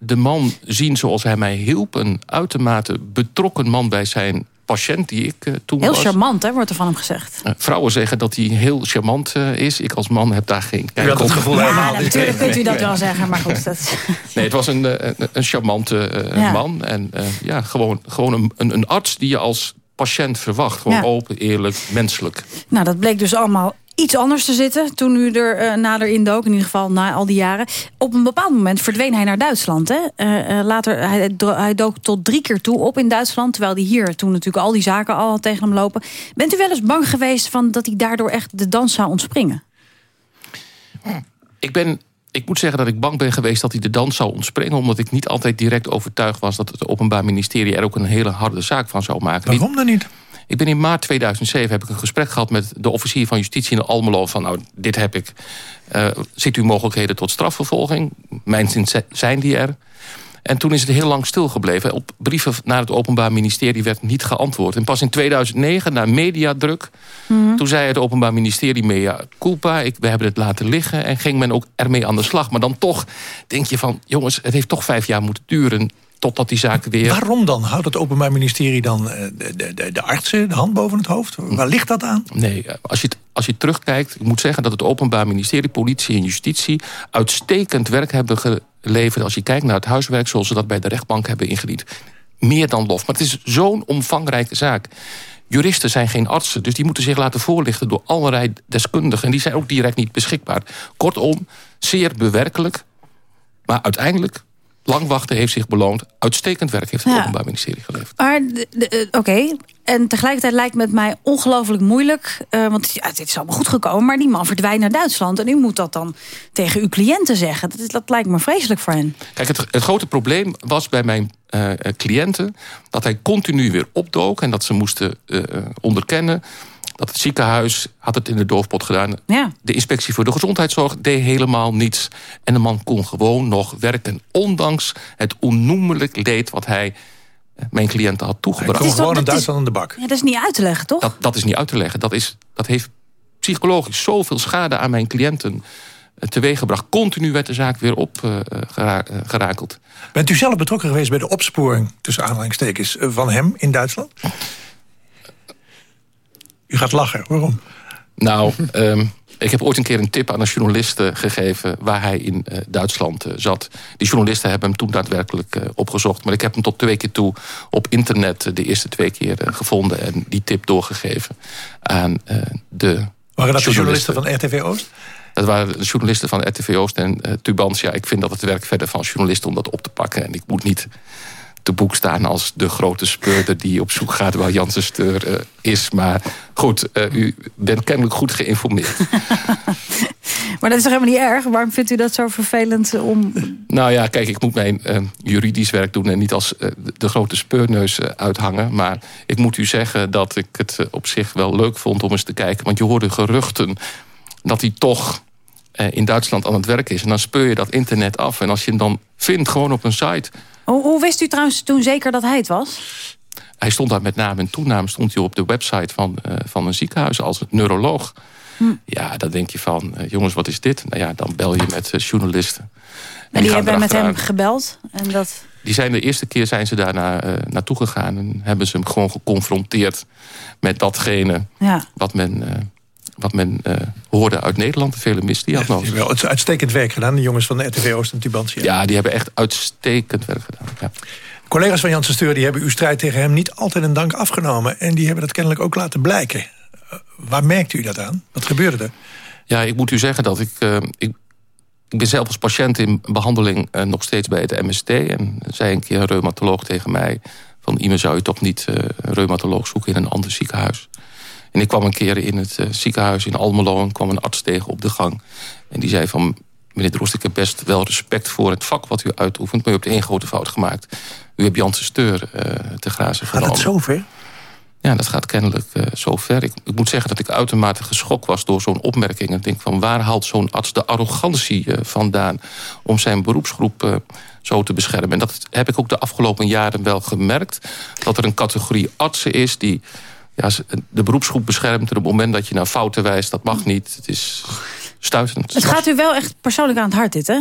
[SPEAKER 9] de man zien zoals hij mij hielp. Een uitermate betrokken man bij zijn patiënt die ik eh, toen
[SPEAKER 2] Heel
[SPEAKER 9] was.
[SPEAKER 2] charmant, hè, wordt er van hem gezegd.
[SPEAKER 9] Eh, vrouwen zeggen dat hij heel charmant is. Ik als man heb daar geen kijk
[SPEAKER 3] het
[SPEAKER 9] op.
[SPEAKER 3] gevoel
[SPEAKER 2] Ja,
[SPEAKER 3] helemaal niet.
[SPEAKER 2] natuurlijk kunt u dat
[SPEAKER 9] nee.
[SPEAKER 2] wel zeggen, maar goed. Dat...
[SPEAKER 9] Nee, het was een, een, een charmante eh,
[SPEAKER 2] Ja.
[SPEAKER 9] man. En eh, ja, gewoon, gewoon een, een, een arts die je als patiënt verwacht. Gewoon
[SPEAKER 2] Ja.
[SPEAKER 9] open, eerlijk, menselijk.
[SPEAKER 2] Nou, dat bleek dus allemaal iets anders te zitten toen u er eh, nader in dook. In ieder geval na al die jaren. Op een bepaald moment verdween hij naar Duitsland. Hè? Eh, eh, later, hij, hij dook tot drie keer toe op in Duitsland. Terwijl hij hier toen natuurlijk al die zaken al tegen hem lopen. Bent u wel eens bang geweest van dat hij daardoor echt de dans zou ontspringen?
[SPEAKER 9] Ik, ben, ik moet zeggen dat ik bang ben geweest dat hij de dans zou ontspringen... omdat ik niet altijd direct overtuigd was... dat het Openbaar Ministerie er ook een hele harde zaak van zou maken.
[SPEAKER 3] Waarom dan niet?
[SPEAKER 9] Ik ben in maart 2007 heb ik een gesprek gehad met de officier van justitie in Almelo. Van nou, dit heb ik. Eh, ziet u mogelijkheden tot strafvervolging? Mijn zin zijn die er. En toen is het heel lang stilgebleven. Op brieven naar het Openbaar Ministerie werd niet geantwoord. En pas in 2009, na mediadruk... toen zei het Openbaar Ministerie mea culpa... Ik, we hebben het laten liggen en ging men ook ermee aan de slag. Maar dan toch denk je van... jongens, het heeft toch vijf jaar moeten duren... totdat die zaken weer...
[SPEAKER 3] Waarom dan? Houdt het Openbaar Ministerie dan eh, de, de, de, de artsen de hand boven het hoofd? Waar ligt dat aan?
[SPEAKER 9] Nee, als je, als je terugkijkt... ik moet zeggen dat het Openbaar Ministerie, Politie en Justitie... uitstekend werk hebben geleverd... als je kijkt naar het huiswerk zoals ze dat bij de rechtbank hebben ingediend. Meer dan lof. Maar het is zo'n omvangrijke zaak. Juristen zijn geen artsen, dus die moeten zich laten voorlichten... door allerlei deskundigen. En die zijn ook direct niet beschikbaar. Kortom, zeer bewerkelijk. Maar uiteindelijk, lang wachten heeft zich beloond. Uitstekend werk heeft het
[SPEAKER 2] Ja.
[SPEAKER 9] Openbaar Ministerie geleverd.
[SPEAKER 2] Maar, eh, oké. En tegelijkertijd lijkt het mij ongelooflijk moeilijk. eh, want ja, dit is allemaal goed gekomen. Maar die man verdwijnt naar Duitsland. En u moet dat dan tegen uw cliënten zeggen. Dat, dat lijkt me vreselijk voor hen.
[SPEAKER 9] Kijk, het, het grote probleem was bij mijn eh, eh, cliënten... dat hij continu weer opdook en dat ze moesten eh, onderkennen... dat het ziekenhuis had het in de doofpot gedaan.
[SPEAKER 2] Ja.
[SPEAKER 9] De inspectie voor de gezondheidszorg deed helemaal niets. En de man kon gewoon nog werken... ondanks het onnoemelijk leed wat hij mijn cliënten had toegebracht.
[SPEAKER 3] Hij kon gewoon in Duitsland aan de bak.
[SPEAKER 2] Ja, dat is niet uit te leggen, toch?
[SPEAKER 9] Dat, dat is niet uit te leggen. Dat, is, dat heeft psychologisch zoveel schade aan mijn cliënten eh, teweeggebracht. Continu werd de zaak weer opgerakeld.
[SPEAKER 3] Bent u zelf betrokken geweest bij de opsporing... tussen aanhalingstekens eh, van hem in Duitsland? U gaat lachen, waarom?
[SPEAKER 9] Nou, ehm, ik heb ooit een keer een tip aan een journalist eh, gegeven... waar hij in eh, Duitsland eh, zat. Die journalisten hebben hem toen daadwerkelijk opgezocht. Maar ik heb hem tot twee keer toe op internet... de eerste twee keer gevonden en die tip doorgegeven aan de
[SPEAKER 3] Waren dat de journalisten van RTV Oost?
[SPEAKER 9] Dat waren de journalisten van RTV Oost en eh Tubantia. Ik vind dat het werk verder van journalisten om dat op te pakken. En ik moet niet te boek staan als de grote speurder... die op zoek gaat waar Janssen Steur eh, is. Maar goed, eh, u bent kennelijk goed geïnformeerd.
[SPEAKER 2] Maar dat is toch helemaal niet erg? Waarom vindt u dat zo vervelend om...
[SPEAKER 9] nou ja, kijk, ik moet mijn eh, juridisch werk doen... en niet als de- grote speurneus uithangen. Maar ik moet u zeggen dat ik het op zich wel leuk vond om eens te kijken. Want je hoorde geruchten dat hij toch in Duitsland aan het werk is. En dan speur je dat internet af. En als je hem dan vindt, gewoon op een site...
[SPEAKER 2] Hoe, hoe wist u trouwens toen zeker dat hij het was?
[SPEAKER 9] Hij stond daar met naam en toenaam stond hij op de website van, eh, van een ziekenhuis als neuroloog. Ja, dan denk je van, eh, jongens, wat is dit? Nou ja, dan bel je met eh, journalisten.
[SPEAKER 2] En die hebben met hem gebeld. En dat...
[SPEAKER 9] Die zijn de eerste keer zijn ze daar na, naartoe gegaan... en hebben ze hem gewoon geconfronteerd met datgene
[SPEAKER 2] Ja.
[SPEAKER 9] wat men, wat men eh, hoorde uit Nederland. De vele misdiagnoses.
[SPEAKER 3] Die hebben wel het uitstekend werk gedaan, de jongens van de RTV Oost en Tubantia.
[SPEAKER 9] Ja, die hebben echt uitstekend werk gedaan. Ja.
[SPEAKER 3] Collega's van Janssen Steur die hebben uw strijd tegen hem niet altijd een dank afgenomen. En die hebben dat kennelijk ook laten blijken. Eh, waar merkt u dat aan? Wat gebeurde er?
[SPEAKER 9] Ja, ik moet u zeggen dat ik, eh, ik... ik ben zelf als patiënt in behandeling nog steeds bij het MST. En zei een keer een reumatoloog tegen mij... van iemand zou je toch niet een reumatoloog zoeken in een ander ziekenhuis. En ik kwam een keer in het uh, ziekenhuis in Almelo... en kwam een arts tegen op de gang. En die zei van... meneer Drost, ik heb best wel respect voor het vak wat u uitoefent... maar u hebt één grote fout gemaakt. U hebt Janssen Steur te grazen
[SPEAKER 3] genomen. Gaat het zover?
[SPEAKER 9] Ja, dat gaat kennelijk uh, zo ver. Ik, ik, moet zeggen dat ik uitermate geschokt was door zo'n opmerking. Ik denk van waar haalt zo'n arts de arrogantie uh, vandaan... om zijn beroepsgroep uh, zo te beschermen. En dat heb ik ook de afgelopen jaren wel gemerkt. Dat er een categorie artsen is die ja, de beroepsgroep beschermt... en op het moment dat je naar fouten wijst, dat mag niet. Het is stuitend.
[SPEAKER 2] Het gaat u wel echt persoonlijk aan het hart, dit, hè?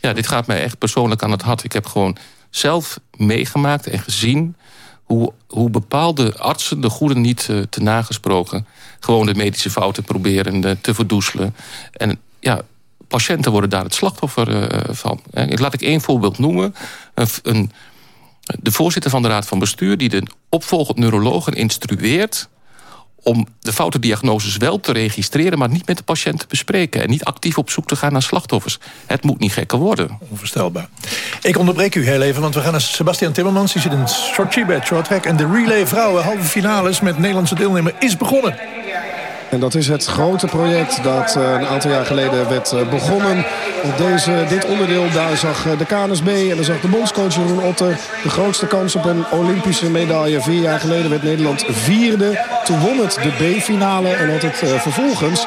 [SPEAKER 9] Ja, dit gaat mij echt persoonlijk aan het hart. Ik heb gewoon zelf meegemaakt en gezien hoe, hoe bepaalde artsen, de goede niet uh, te nagesproken... gewoon de medische fouten proberen uh, te verdoezelen. En ja, patiënten worden daar het slachtoffer uh, van. Laat ik één voorbeeld noemen. Een, een, de voorzitter van de Raad van Bestuur... die de opvolgend neurologen instrueert om de foute diagnoses wel te registreren... maar niet met de patiënt te bespreken... en niet actief op zoek te gaan naar slachtoffers. Het moet niet gekker worden.
[SPEAKER 3] Onvoorstelbaar. Ik onderbreek u heel even, want we gaan naar Sebastian Timmermans. Die zit in Sochi bij short track. En de relay vrouwen halve finales met Nederlandse deelnemer is begonnen.
[SPEAKER 7] En dat is het grote project dat uh, een aantal jaar geleden werd uh, begonnen. Op deze, dit onderdeel daar zag uh, de KNSB en daar zag de bondscoach Jeroen Otter... de grootste kans op een Olympische medaille. Vier jaar geleden werd Nederland vierde. Toen won het de B-finale en had het vervolgens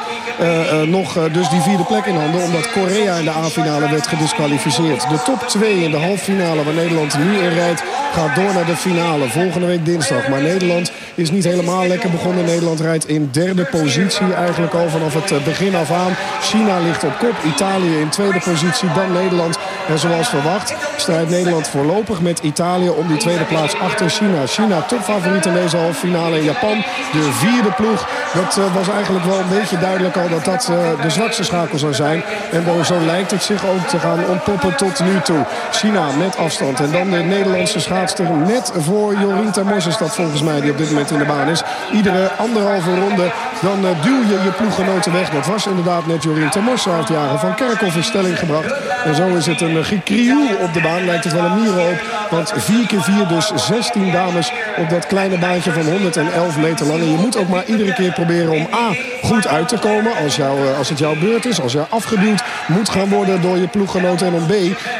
[SPEAKER 7] nog dus die vierde plek in handen... omdat Korea in de A-finale werd gedisqualificeerd. De top 2 in de halffinale waar Nederland nu in rijdt... gaat door naar de finale volgende week dinsdag. Maar Nederland is niet helemaal lekker begonnen. Nederland rijdt in derde positie positie eigenlijk al vanaf het eh, begin af aan. China ligt op kop, Italië in tweede positie, dan Nederland. En zoals verwacht strijdt Nederland voorlopig met Italië om die tweede plaats achter China. China topfavoriet in deze halve finale. En Japan de vierde ploeg. Dat uh, was eigenlijk wel een beetje duidelijk al dat dat uh, de zwakste schakel zou zijn. En zo lijkt het zich ook te gaan ontpoppen tot nu toe. China met afstand. En dan de Nederlandse schaatster net voor Jorien Termos is dat volgens mij die op dit moment in de baan is. Iedere anderhalve ronde dan uh, duw je je ploeggenoten weg. Dat was inderdaad net Jorien Termos uit jaren van Kerkhoff in stelling gebracht. En zo is het een uh, op de baan. Lijkt het wel een mierenhoop. Want 4 keer 4 dus 16 dames op dat kleine baantje van 111 meter lang. En je moet ook maar iedere keer proberen om A, goed uit te komen. Als, jou, uh, als het jouw beurt is. Als je afgeduwd moet gaan worden door je ploeggenoten. En om B,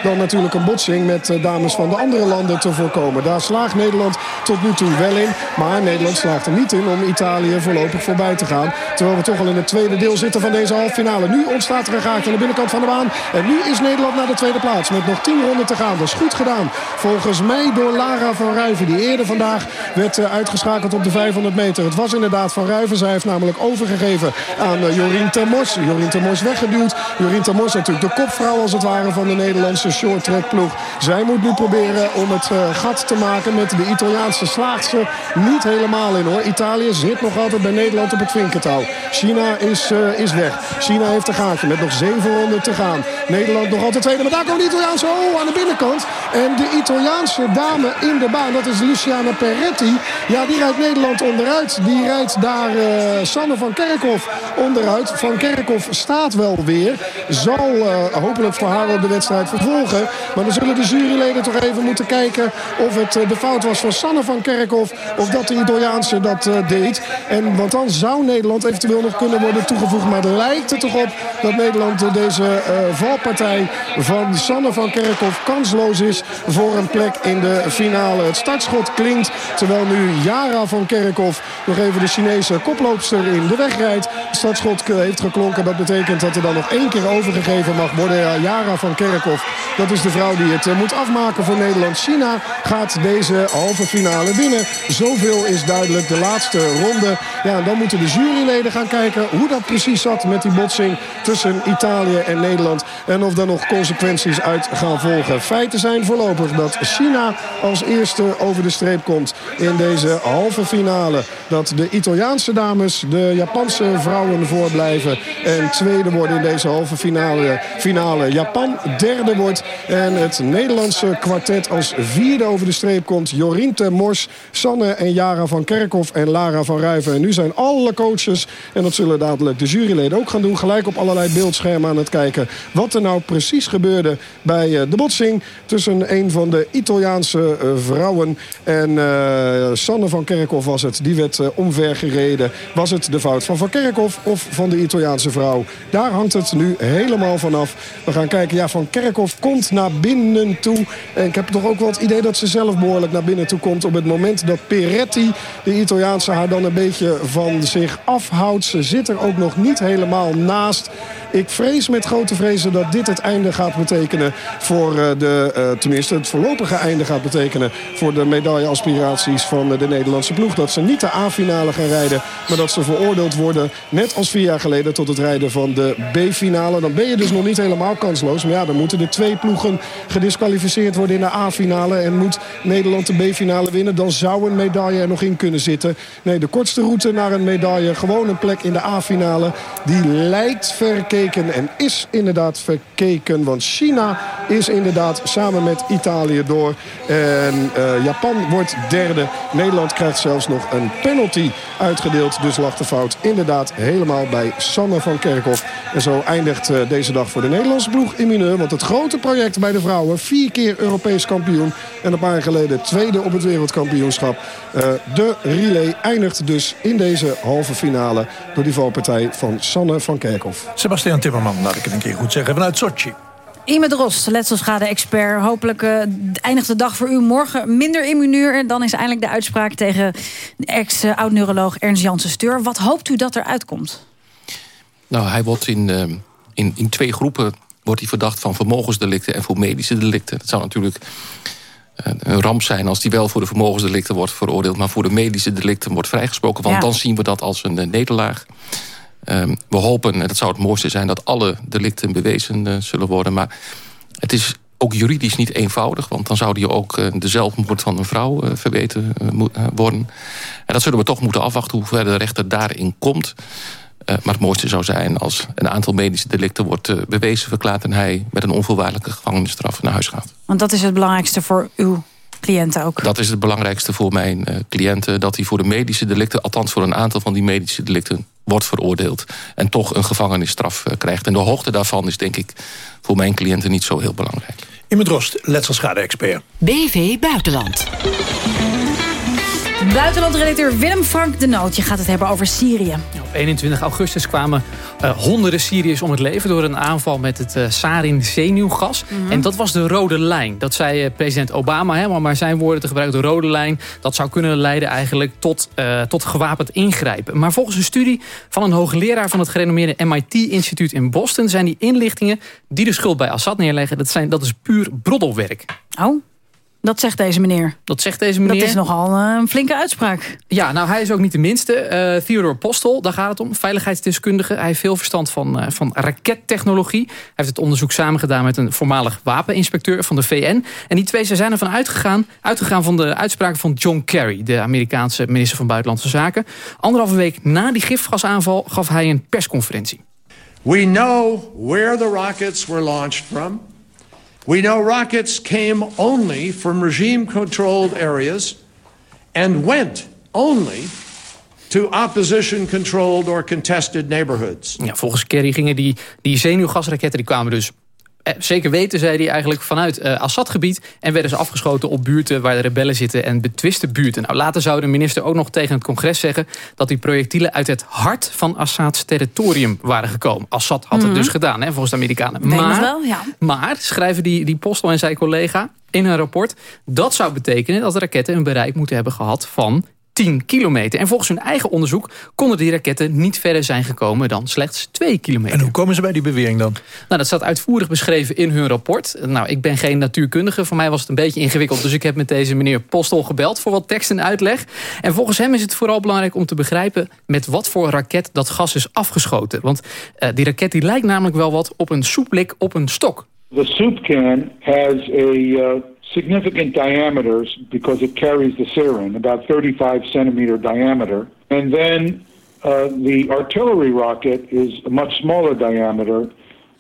[SPEAKER 7] dan natuurlijk een botsing met uh, dames van de andere landen te voorkomen. Daar slaagt Nederland tot nu toe wel in. Maar Nederland slaagt er niet in om Italië voorlopig voorbij te gaan. Terwijl we toch al in het tweede deel zitten van deze halve finale. Nu ontstaat er een gaatje aan de binnenkant van de baan. En nu is Nederland naar de tweede Met nog 10 ronden te gaan. Dat is goed gedaan. Volgens mij door Lara van Ruiven. Die eerder vandaag werd uh, uitgeschakeld op de 500 meter. Het was inderdaad van Ruiven. Zij heeft namelijk overgegeven aan uh, Jorien Termos. Jorien Termos weggeduwd. Jorien Termos natuurlijk de kopvrouw als het ware van de Nederlandse short track ploeg. Zij moet nu proberen om het uh, gat te maken met de Italiaanse slaagse. Niet helemaal in hoor. Italië zit nog altijd bij Nederland op het vinkertouw. China is, is weg. China heeft een gaatje met nog zeven ronden te gaan. Nederland nog altijd tweede. Komt Italiaanse oh, aan de binnenkant. En de Italiaanse dame in de baan, dat is Luciana Peretti. Ja, die rijdt Nederland onderuit. Die rijdt daar uh, Sanne van Kerkhoff onderuit. Van Kerkhoff staat wel weer. Zal uh, hopelijk voor haar de wedstrijd vervolgen. Maar dan zullen de juryleden toch even moeten kijken... of het uh, de fout was van Sanne van Kerkhoff... of dat de Italiaanse dat deed. En, want dan zou Nederland eventueel nog kunnen worden toegevoegd. Maar het lijkt er toch op dat Nederland deze valpartij van Sanne van Kerkhoff kansloos is... voor een plek in de finale. Het startschot klinkt terwijl nu Yara van Kerkhoff... nog even de Chinese koploopster in de weg rijdt. Het startschot heeft geklonken. Dat betekent dat er dan nog één keer overgegeven mag worden. Yara van Kerkhoff, dat is de vrouw die het moet afmaken voor Nederland. China gaat deze halve finale winnen. Zoveel is duidelijk. De laatste ronde. Ja, dan moeten de juryleden gaan kijken hoe dat precies zat met die botsing tussen Italië en Nederland. En of daar nog consequenties uit gaan volgen. Feiten zijn voorlopig dat China als eerste over de streep komt in deze halve finale. Dat de Italiaanse dames de Japanse vrouwen voorblijven. En tweede worden in deze halve finale. finale. Japan derde wordt. En het Nederlandse kwartet als vierde over de streep komt. Jorien Bos. Sanne en Jara van Kerkhoff en Lara van Ruiven. En nu zijn alle coaches, en dat zullen dadelijk de juryleden ook gaan doen... gelijk op allerlei beeldschermen aan het kijken... wat er nou precies gebeurde bij de botsing... tussen een van de Italiaanse vrouwen en Sanne van Kerkhoff was het. Die werd omvergereden. Was het de fout van Van Kerkhoff of van de Italiaanse vrouw? Daar hangt het nu helemaal vanaf. We gaan kijken. Ja, Van Kerkhoff komt naar binnen toe. En ik heb toch ook wel het idee dat ze zelf behoorlijk naar binnen toe komt... op het moment dat Peretti, de Italiaanse, haar dan een beetje van zich afhoudt. Ze zit er ook nog niet helemaal naast. Ik vrees met grote vrezen dat dit het einde gaat betekenen voor eh, de... Uh, tenminste, het voorlopige einde gaat betekenen... voor de medailleaspiraties van de Nederlandse ploeg. Dat ze niet de A-finale gaan rijden, maar dat ze veroordeeld worden... net als vier jaar geleden tot het rijden van de B-finale. Dan ben je dus nog niet helemaal kansloos. Maar ja, dan moeten de twee ploegen gedisqualificeerd worden in de A-finale... en moet Nederland de B-finale winnen. Dan zou een medaille er nog in kunnen zitten. Nee, de kortste route naar een medaille. Gewoon een plek in de A-finale. Die lijkt verkeken en is inderdaad verkeken. Want China is inderdaad samen met Italië door. En uh, Japan wordt derde. Nederland krijgt zelfs nog een penalty uitgedeeld. Dus lag de fout inderdaad helemaal bij Sanne van Kerkhoff. En zo eindigt uh, deze dag voor de Nederlandse ploeg in mineur. Want het grote project bij de vrouwen, vier keer Europees kampioen... en een paar jaar geleden tweede op het wereldkampioenschap. Uh, de relay eindigt dus in deze halve finale... door die valpartij van Sanne van Kerkhoff.
[SPEAKER 3] Sebastian Timmerman, laat ik het een keer goed zeggen, vanuit Sochi.
[SPEAKER 2] Ime Drost, letselschade-expert. Hopelijk uh, eindigt de dag voor u morgen minder immuneer. Dan is eindelijk de uitspraak tegen ex-oud-neuroloog Ernst Janssen-Steur. Wat hoopt u dat er uitkomt?
[SPEAKER 9] Nou, hij wordt in, uh, in, in twee groepen wordt hij verdacht van vermogensdelicten en voor medische delicten. Dat zou natuurlijk een ramp zijn als hij wel voor de vermogensdelicten wordt veroordeeld... maar voor de medische delicten wordt vrijgesproken. Want ja. dan zien we dat als een nederlaag. Um, we hopen, en dat zou het mooiste zijn... dat alle delicten bewezen uh, zullen worden. Maar het is ook juridisch niet eenvoudig. Want dan zou die ook uh, de zelfmoord van een vrouw uh, verweten worden. En dat zullen we toch moeten afwachten... hoe ver de rechter daarin komt. maar het mooiste zou zijn als een aantal medische delicten wordt bewezen verklaard... en hij met een onvoorwaardelijke gevangenisstraf naar huis gaat.
[SPEAKER 2] Want dat is het belangrijkste voor uw cliënten ook?
[SPEAKER 9] Dat is het belangrijkste voor mijn cliënten. Dat hij voor de medische delicten, althans voor een aantal van die medische delicten... wordt veroordeeld en toch een gevangenisstraf uh, krijgt. En de hoogte daarvan is denk ik voor mijn cliënten niet zo heel belangrijk.
[SPEAKER 3] Iemand Rost, letselschade-expert.
[SPEAKER 10] BV Buitenland.
[SPEAKER 2] Buitenlandredacteur Willem Frank de Noot. Je gaat het hebben over Syrië.
[SPEAKER 21] Op 21 augustus kwamen uh, honderden Syriërs om het leven... door een aanval met het uh, sarin zenuwgas. Mm -hmm. En dat was de rode lijn. Dat zei uh, president Obama, hè, maar zijn woorden te gebruiken... de rode lijn, dat zou kunnen leiden eigenlijk tot, tot gewapend ingrijpen. Maar volgens een studie van een hoogleraar... van het gerenommeerde MIT-instituut in Boston... zijn die inlichtingen die de schuld bij Assad neerleggen... dat, zijn, dat is puur broddelwerk.
[SPEAKER 2] Oh, dat zegt deze meneer.
[SPEAKER 21] Dat zegt deze meneer.
[SPEAKER 2] Dat is nogal een flinke uitspraak.
[SPEAKER 21] Ja, nou hij is ook niet de minste. Uh, Theodore Postel, daar gaat het om. Veiligheidsdeskundige. Hij heeft veel verstand van, uh, van rakettechnologie. Hij heeft het onderzoek samengedaan met een voormalig wapeninspecteur van de VN. En die twee zijn ervan uitgegaan, uitgegaan van de uitspraken van John Kerry... de Amerikaanse minister van Buitenlandse Zaken. Anderhalve week na die gifgasaanval gaf hij een persconferentie.
[SPEAKER 22] We know where the rockets were launched from... We know rockets came only from regime controlled areas and went only to opposition controlled or contested neighborhoods.
[SPEAKER 21] Ja, volgens Kerry gingen die, die zenuwgasraketten die kwamen dus zeker weten, zei hij eigenlijk, vanuit uh, Assad-gebied... en werden ze afgeschoten op buurten waar de rebellen zitten... en betwiste buurten. Nou, later zou de minister ook nog tegen het congres zeggen... dat die projectielen uit het hart van Assads territorium waren gekomen. Assad had mm -hmm. het dus gedaan, hè, volgens de Amerikanen.
[SPEAKER 2] Maar, wel, ja.
[SPEAKER 21] maar, schrijven die, die Postel en zijn collega in een rapport... dat zou betekenen dat de raketten een bereik moeten hebben gehad van 10 kilometer. En volgens hun eigen onderzoek konden die raketten niet verder zijn gekomen dan slechts 2 kilometer.
[SPEAKER 3] En hoe komen ze bij die bewering dan?
[SPEAKER 21] Nou, dat staat uitvoerig beschreven in hun rapport. Nou, ik ben geen natuurkundige. Voor mij was het een beetje ingewikkeld. Dus ik heb met deze meneer Postel gebeld voor wat tekst en uitleg. En volgens hem is het vooral belangrijk om te begrijpen... met wat voor raket dat gas is afgeschoten. Want uh, die raket die lijkt namelijk wel wat op een soeplik op een stok.
[SPEAKER 23] The soup can has a... Uh significant diameters because it carries the sarin, about 35 centimeter diameter. And then uh, the artillery rocket is a much smaller diameter,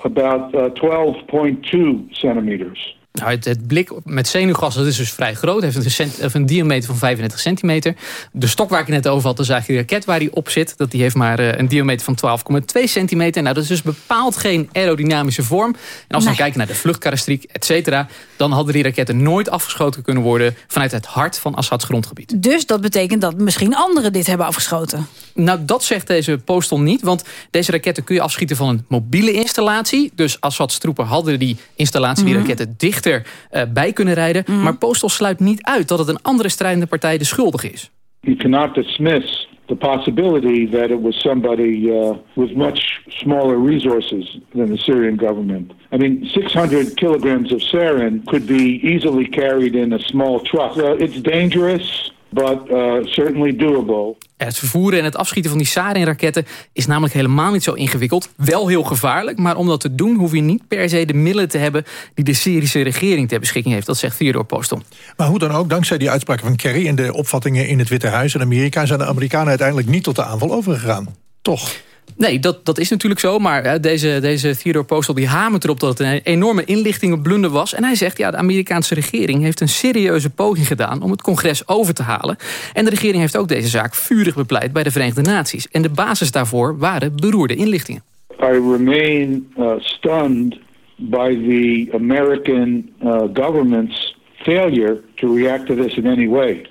[SPEAKER 23] about uh, 12.2 centimeters.
[SPEAKER 21] Nou, het, het blik met zenuwgas dat is dus vrij groot. Het heeft een, cent, of een diameter van 35 centimeter. De stok waar ik het net over had, dat is eigenlijk de raket waar die op zit. Dat die heeft maar eh, een diameter van 12,2 centimeter. Nou, dat is dus bepaald geen aerodynamische vorm. En als we dan kijken naar de vluchtkarakteristiek, et cetera... dan hadden die raketten nooit afgeschoten kunnen worden... vanuit het hart van Assads grondgebied.
[SPEAKER 2] Dus dat betekent dat misschien anderen dit hebben afgeschoten.
[SPEAKER 21] Nou, dat zegt deze postel niet. Want deze raketten kun je afschieten van een mobiele installatie. Dus Assads troepen hadden die installatie, die
[SPEAKER 2] Mhm.
[SPEAKER 21] raketten, dichter eh, bij kunnen rijden. Maar postel sluit niet uit dat het een andere strijdende partij de schuldige is.
[SPEAKER 23] You cannot dismiss the possibility that it was somebody uh, with much smaller resources than the Syrian government. I mean, 600 kilograms of sarin could be easily carried in a small truck. Uh, it's dangerous, but uh, certainly doable.
[SPEAKER 21] Het vervoeren en het afschieten van die Sarin-raketten is namelijk helemaal niet zo ingewikkeld. Wel heel gevaarlijk, maar om dat te doen hoef je niet per se de middelen te hebben die de Syrische regering ter beschikking heeft. Dat zegt Theodore Postel.
[SPEAKER 3] Maar hoe dan ook, dankzij die uitspraken van Kerry... en de opvattingen in het Witte Huis in Amerika... zijn de Amerikanen uiteindelijk niet tot de aanval overgegaan. Toch?
[SPEAKER 21] Nee, dat, dat is natuurlijk zo. Maar deze, deze Theodore Postel die hamert erop dat het een enorme inlichtingenblunder was. En hij zegt, ja, de Amerikaanse regering heeft een serieuze poging gedaan... om het congres over te halen. En de regering heeft ook deze zaak vurig bepleit bij de Verenigde Naties. En de basis daarvoor waren beroerde inlichtingen.
[SPEAKER 23] I remain uh, stunned by the American uh, government's failure to react to this in any way.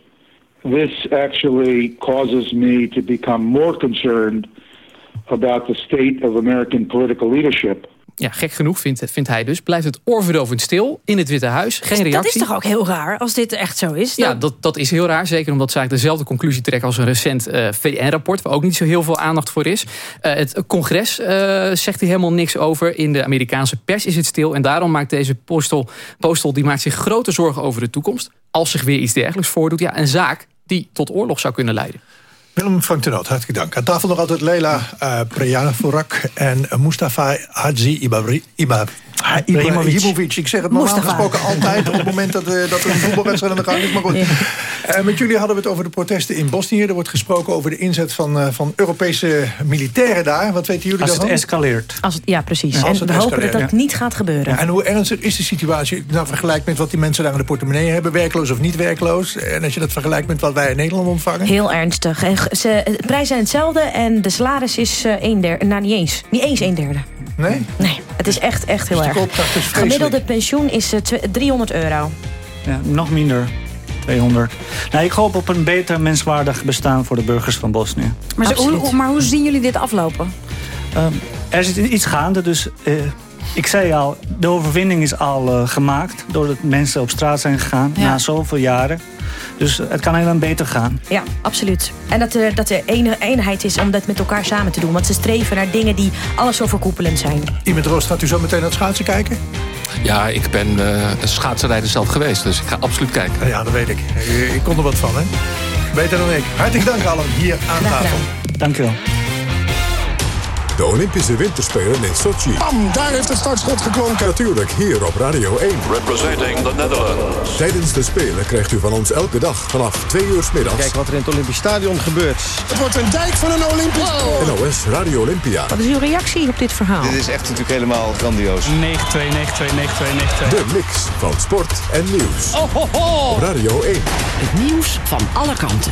[SPEAKER 23] This actually causes me to become more concerned about the state of American political leadership.
[SPEAKER 21] Ja, gek genoeg vindt, vindt hij dus. Blijft het oorverdovend stil in het Witte Huis. Geen reactie.
[SPEAKER 2] Dat is toch ook heel raar als dit echt zo is?
[SPEAKER 21] Ja, dat, dat is heel raar. Zeker omdat ze eigenlijk dezelfde conclusie trekken als een recent eh, VN-rapport. Waar ook niet zo heel veel aandacht voor is. Eh, het congres eh, zegt hier helemaal niks over. In de Amerikaanse pers is het stil. En daarom maakt deze postel, postel die maakt zich grote zorgen over de toekomst. Als zich weer iets dergelijks voordoet. Ja, een zaak die tot oorlog zou kunnen leiden.
[SPEAKER 3] Willem Frank Tenoot, hartelijk dank. Aan tafel nog altijd Leila uh, Prejanovorak en Mustafa Hadzi Ibabri, Ibab. Ibrahimovic. Ik zeg het normaal
[SPEAKER 2] Mustafa.
[SPEAKER 3] gesproken altijd op het moment dat, uh, dat er een voetbalwedstrijd aan de gang is. Maar goed. Uh, met jullie hadden we het over de protesten in Bosnië. Er wordt gesproken over de inzet van, uh, van Europese militairen daar. Wat weten jullie
[SPEAKER 8] Als het
[SPEAKER 3] daarvan?
[SPEAKER 8] escaleert.
[SPEAKER 24] Als het, ja, precies.
[SPEAKER 3] Ja, als
[SPEAKER 24] en
[SPEAKER 3] het
[SPEAKER 24] we hopen dat dat niet gaat gebeuren.
[SPEAKER 3] Ja, en hoe ernstig is de situatie nou, vergelijkt met wat die mensen daar in de portemonnee hebben? Werkloos of niet werkloos? En als je dat vergelijkt met wat wij in Nederland ontvangen?
[SPEAKER 24] Heel ernstig. En ze, de prijzen zijn hetzelfde en de salaris is eh, een derde. Nou, niet eens. Niet eens een derde.
[SPEAKER 3] Nee?
[SPEAKER 24] Nee, het is echt, echt heel
[SPEAKER 3] Dus
[SPEAKER 24] erg.
[SPEAKER 3] koopkracht is vreselijk.
[SPEAKER 24] Gemiddelde pensioen is eh, tw- 300 euro.
[SPEAKER 8] Ja, nog minder. 200. Nou, ik hoop op een beter menswaardig bestaan voor de burgers van Bosnië.
[SPEAKER 2] Maar, zo, hoe, maar hoe zien jullie dit aflopen?
[SPEAKER 8] Ehm, er zit iets gaande, dus eh, ik zei al, de overwinning is al eh, gemaakt... doordat mensen op straat zijn gegaan
[SPEAKER 24] Ja.
[SPEAKER 8] na zoveel jaren. Dus het kan helemaal beter gaan.
[SPEAKER 24] Ja, absoluut. En dat er, dat er eenheid is om dat met elkaar samen te doen. Want ze streven naar dingen die alles overkoepelend zijn.
[SPEAKER 3] Iemand Roos, gaat u zo meteen naar het schaatsen kijken?
[SPEAKER 9] Ja, ik ben eh, een schaatsenrijder zelf geweest, dus ik ga absoluut kijken.
[SPEAKER 3] Ja, dat weet ik. Ik, ik kon er wat van, hè? Beter dan ik. Hartelijk dank allen hier aan tafel.
[SPEAKER 8] Dank u wel.
[SPEAKER 1] De Olympische Winterspelen in Sochi.
[SPEAKER 25] Bam, daar heeft het startschot geklonken.
[SPEAKER 1] Natuurlijk hier op Radio 1.
[SPEAKER 25] Representing the Netherlands.
[SPEAKER 1] Tijdens de Spelen krijgt u van ons elke dag vanaf 2 uur 's middags...
[SPEAKER 25] Kijk wat er in het Olympisch Stadion gebeurt. Het wordt een dijk van een Olympisch...
[SPEAKER 1] NOS Radio Olympia.
[SPEAKER 24] Wat is uw reactie op dit verhaal?
[SPEAKER 25] Dit is echt natuurlijk helemaal grandioos.
[SPEAKER 8] 9-2, 9-2, 9-2, 9-2.
[SPEAKER 1] De mix van sport en nieuws.
[SPEAKER 24] Oh, ho, ho.
[SPEAKER 1] Op Radio 1.
[SPEAKER 10] Het nieuws van alle kanten.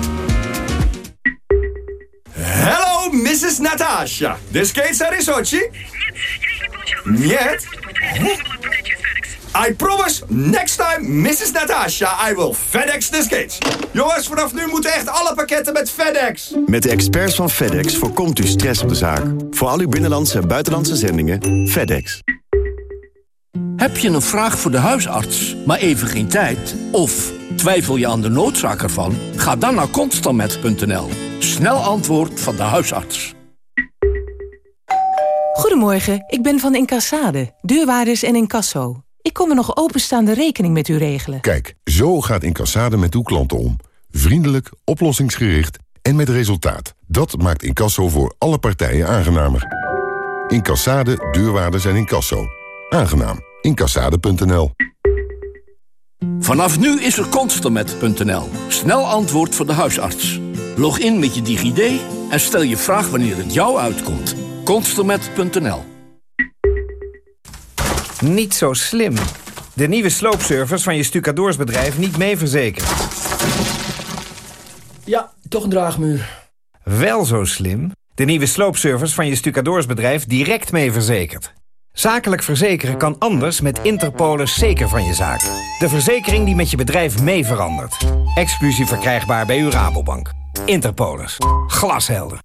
[SPEAKER 25] Mrs. Natasha. The skates are in Sochi? Нет. I promise, next time, Mrs. Natasha, I will FedEx the skates. Jongens, vanaf nu moeten echt alle pakketten met FedEx.
[SPEAKER 26] Met de experts van FedEx voorkomt u stress op de zaak. Voor al uw binnenlandse en buitenlandse zendingen, FedEx.
[SPEAKER 27] Heb je een vraag voor de huisarts, maar even geen tijd? Of twijfel je aan de noodzaak ervan? Ga dan naar constantmet.nl. Snel antwoord van de huisarts.
[SPEAKER 10] Goedemorgen, ik ben van Incassade, deurwaarders en incasso. Ik kom een nog openstaande rekening met u regelen.
[SPEAKER 28] Kijk, zo gaat Incassade met uw klanten om. Vriendelijk, oplossingsgericht en met resultaat. Dat maakt Incasso voor alle partijen aangenamer. Incassade, deurwaarders en incasso. Aangenaam. Incassade.nl
[SPEAKER 12] Vanaf nu is er Constermet.nl. Snel antwoord voor de huisarts. Log in met je DigiD en stel je vraag wanneer het jou uitkomt. Constermet.nl
[SPEAKER 29] Niet zo slim. De nieuwe sloopservice van je stucadoorsbedrijf niet mee verzekerd.
[SPEAKER 12] Ja, toch een draagmuur.
[SPEAKER 29] Wel zo slim. De nieuwe sloopservice van je stucadoorsbedrijf direct mee verzekerd. Zakelijk verzekeren kan anders met Interpolis zeker van je zaak. De verzekering die met je bedrijf mee verandert. Exclusief verkrijgbaar bij uw Rabobank. Interpolis. Glashelder.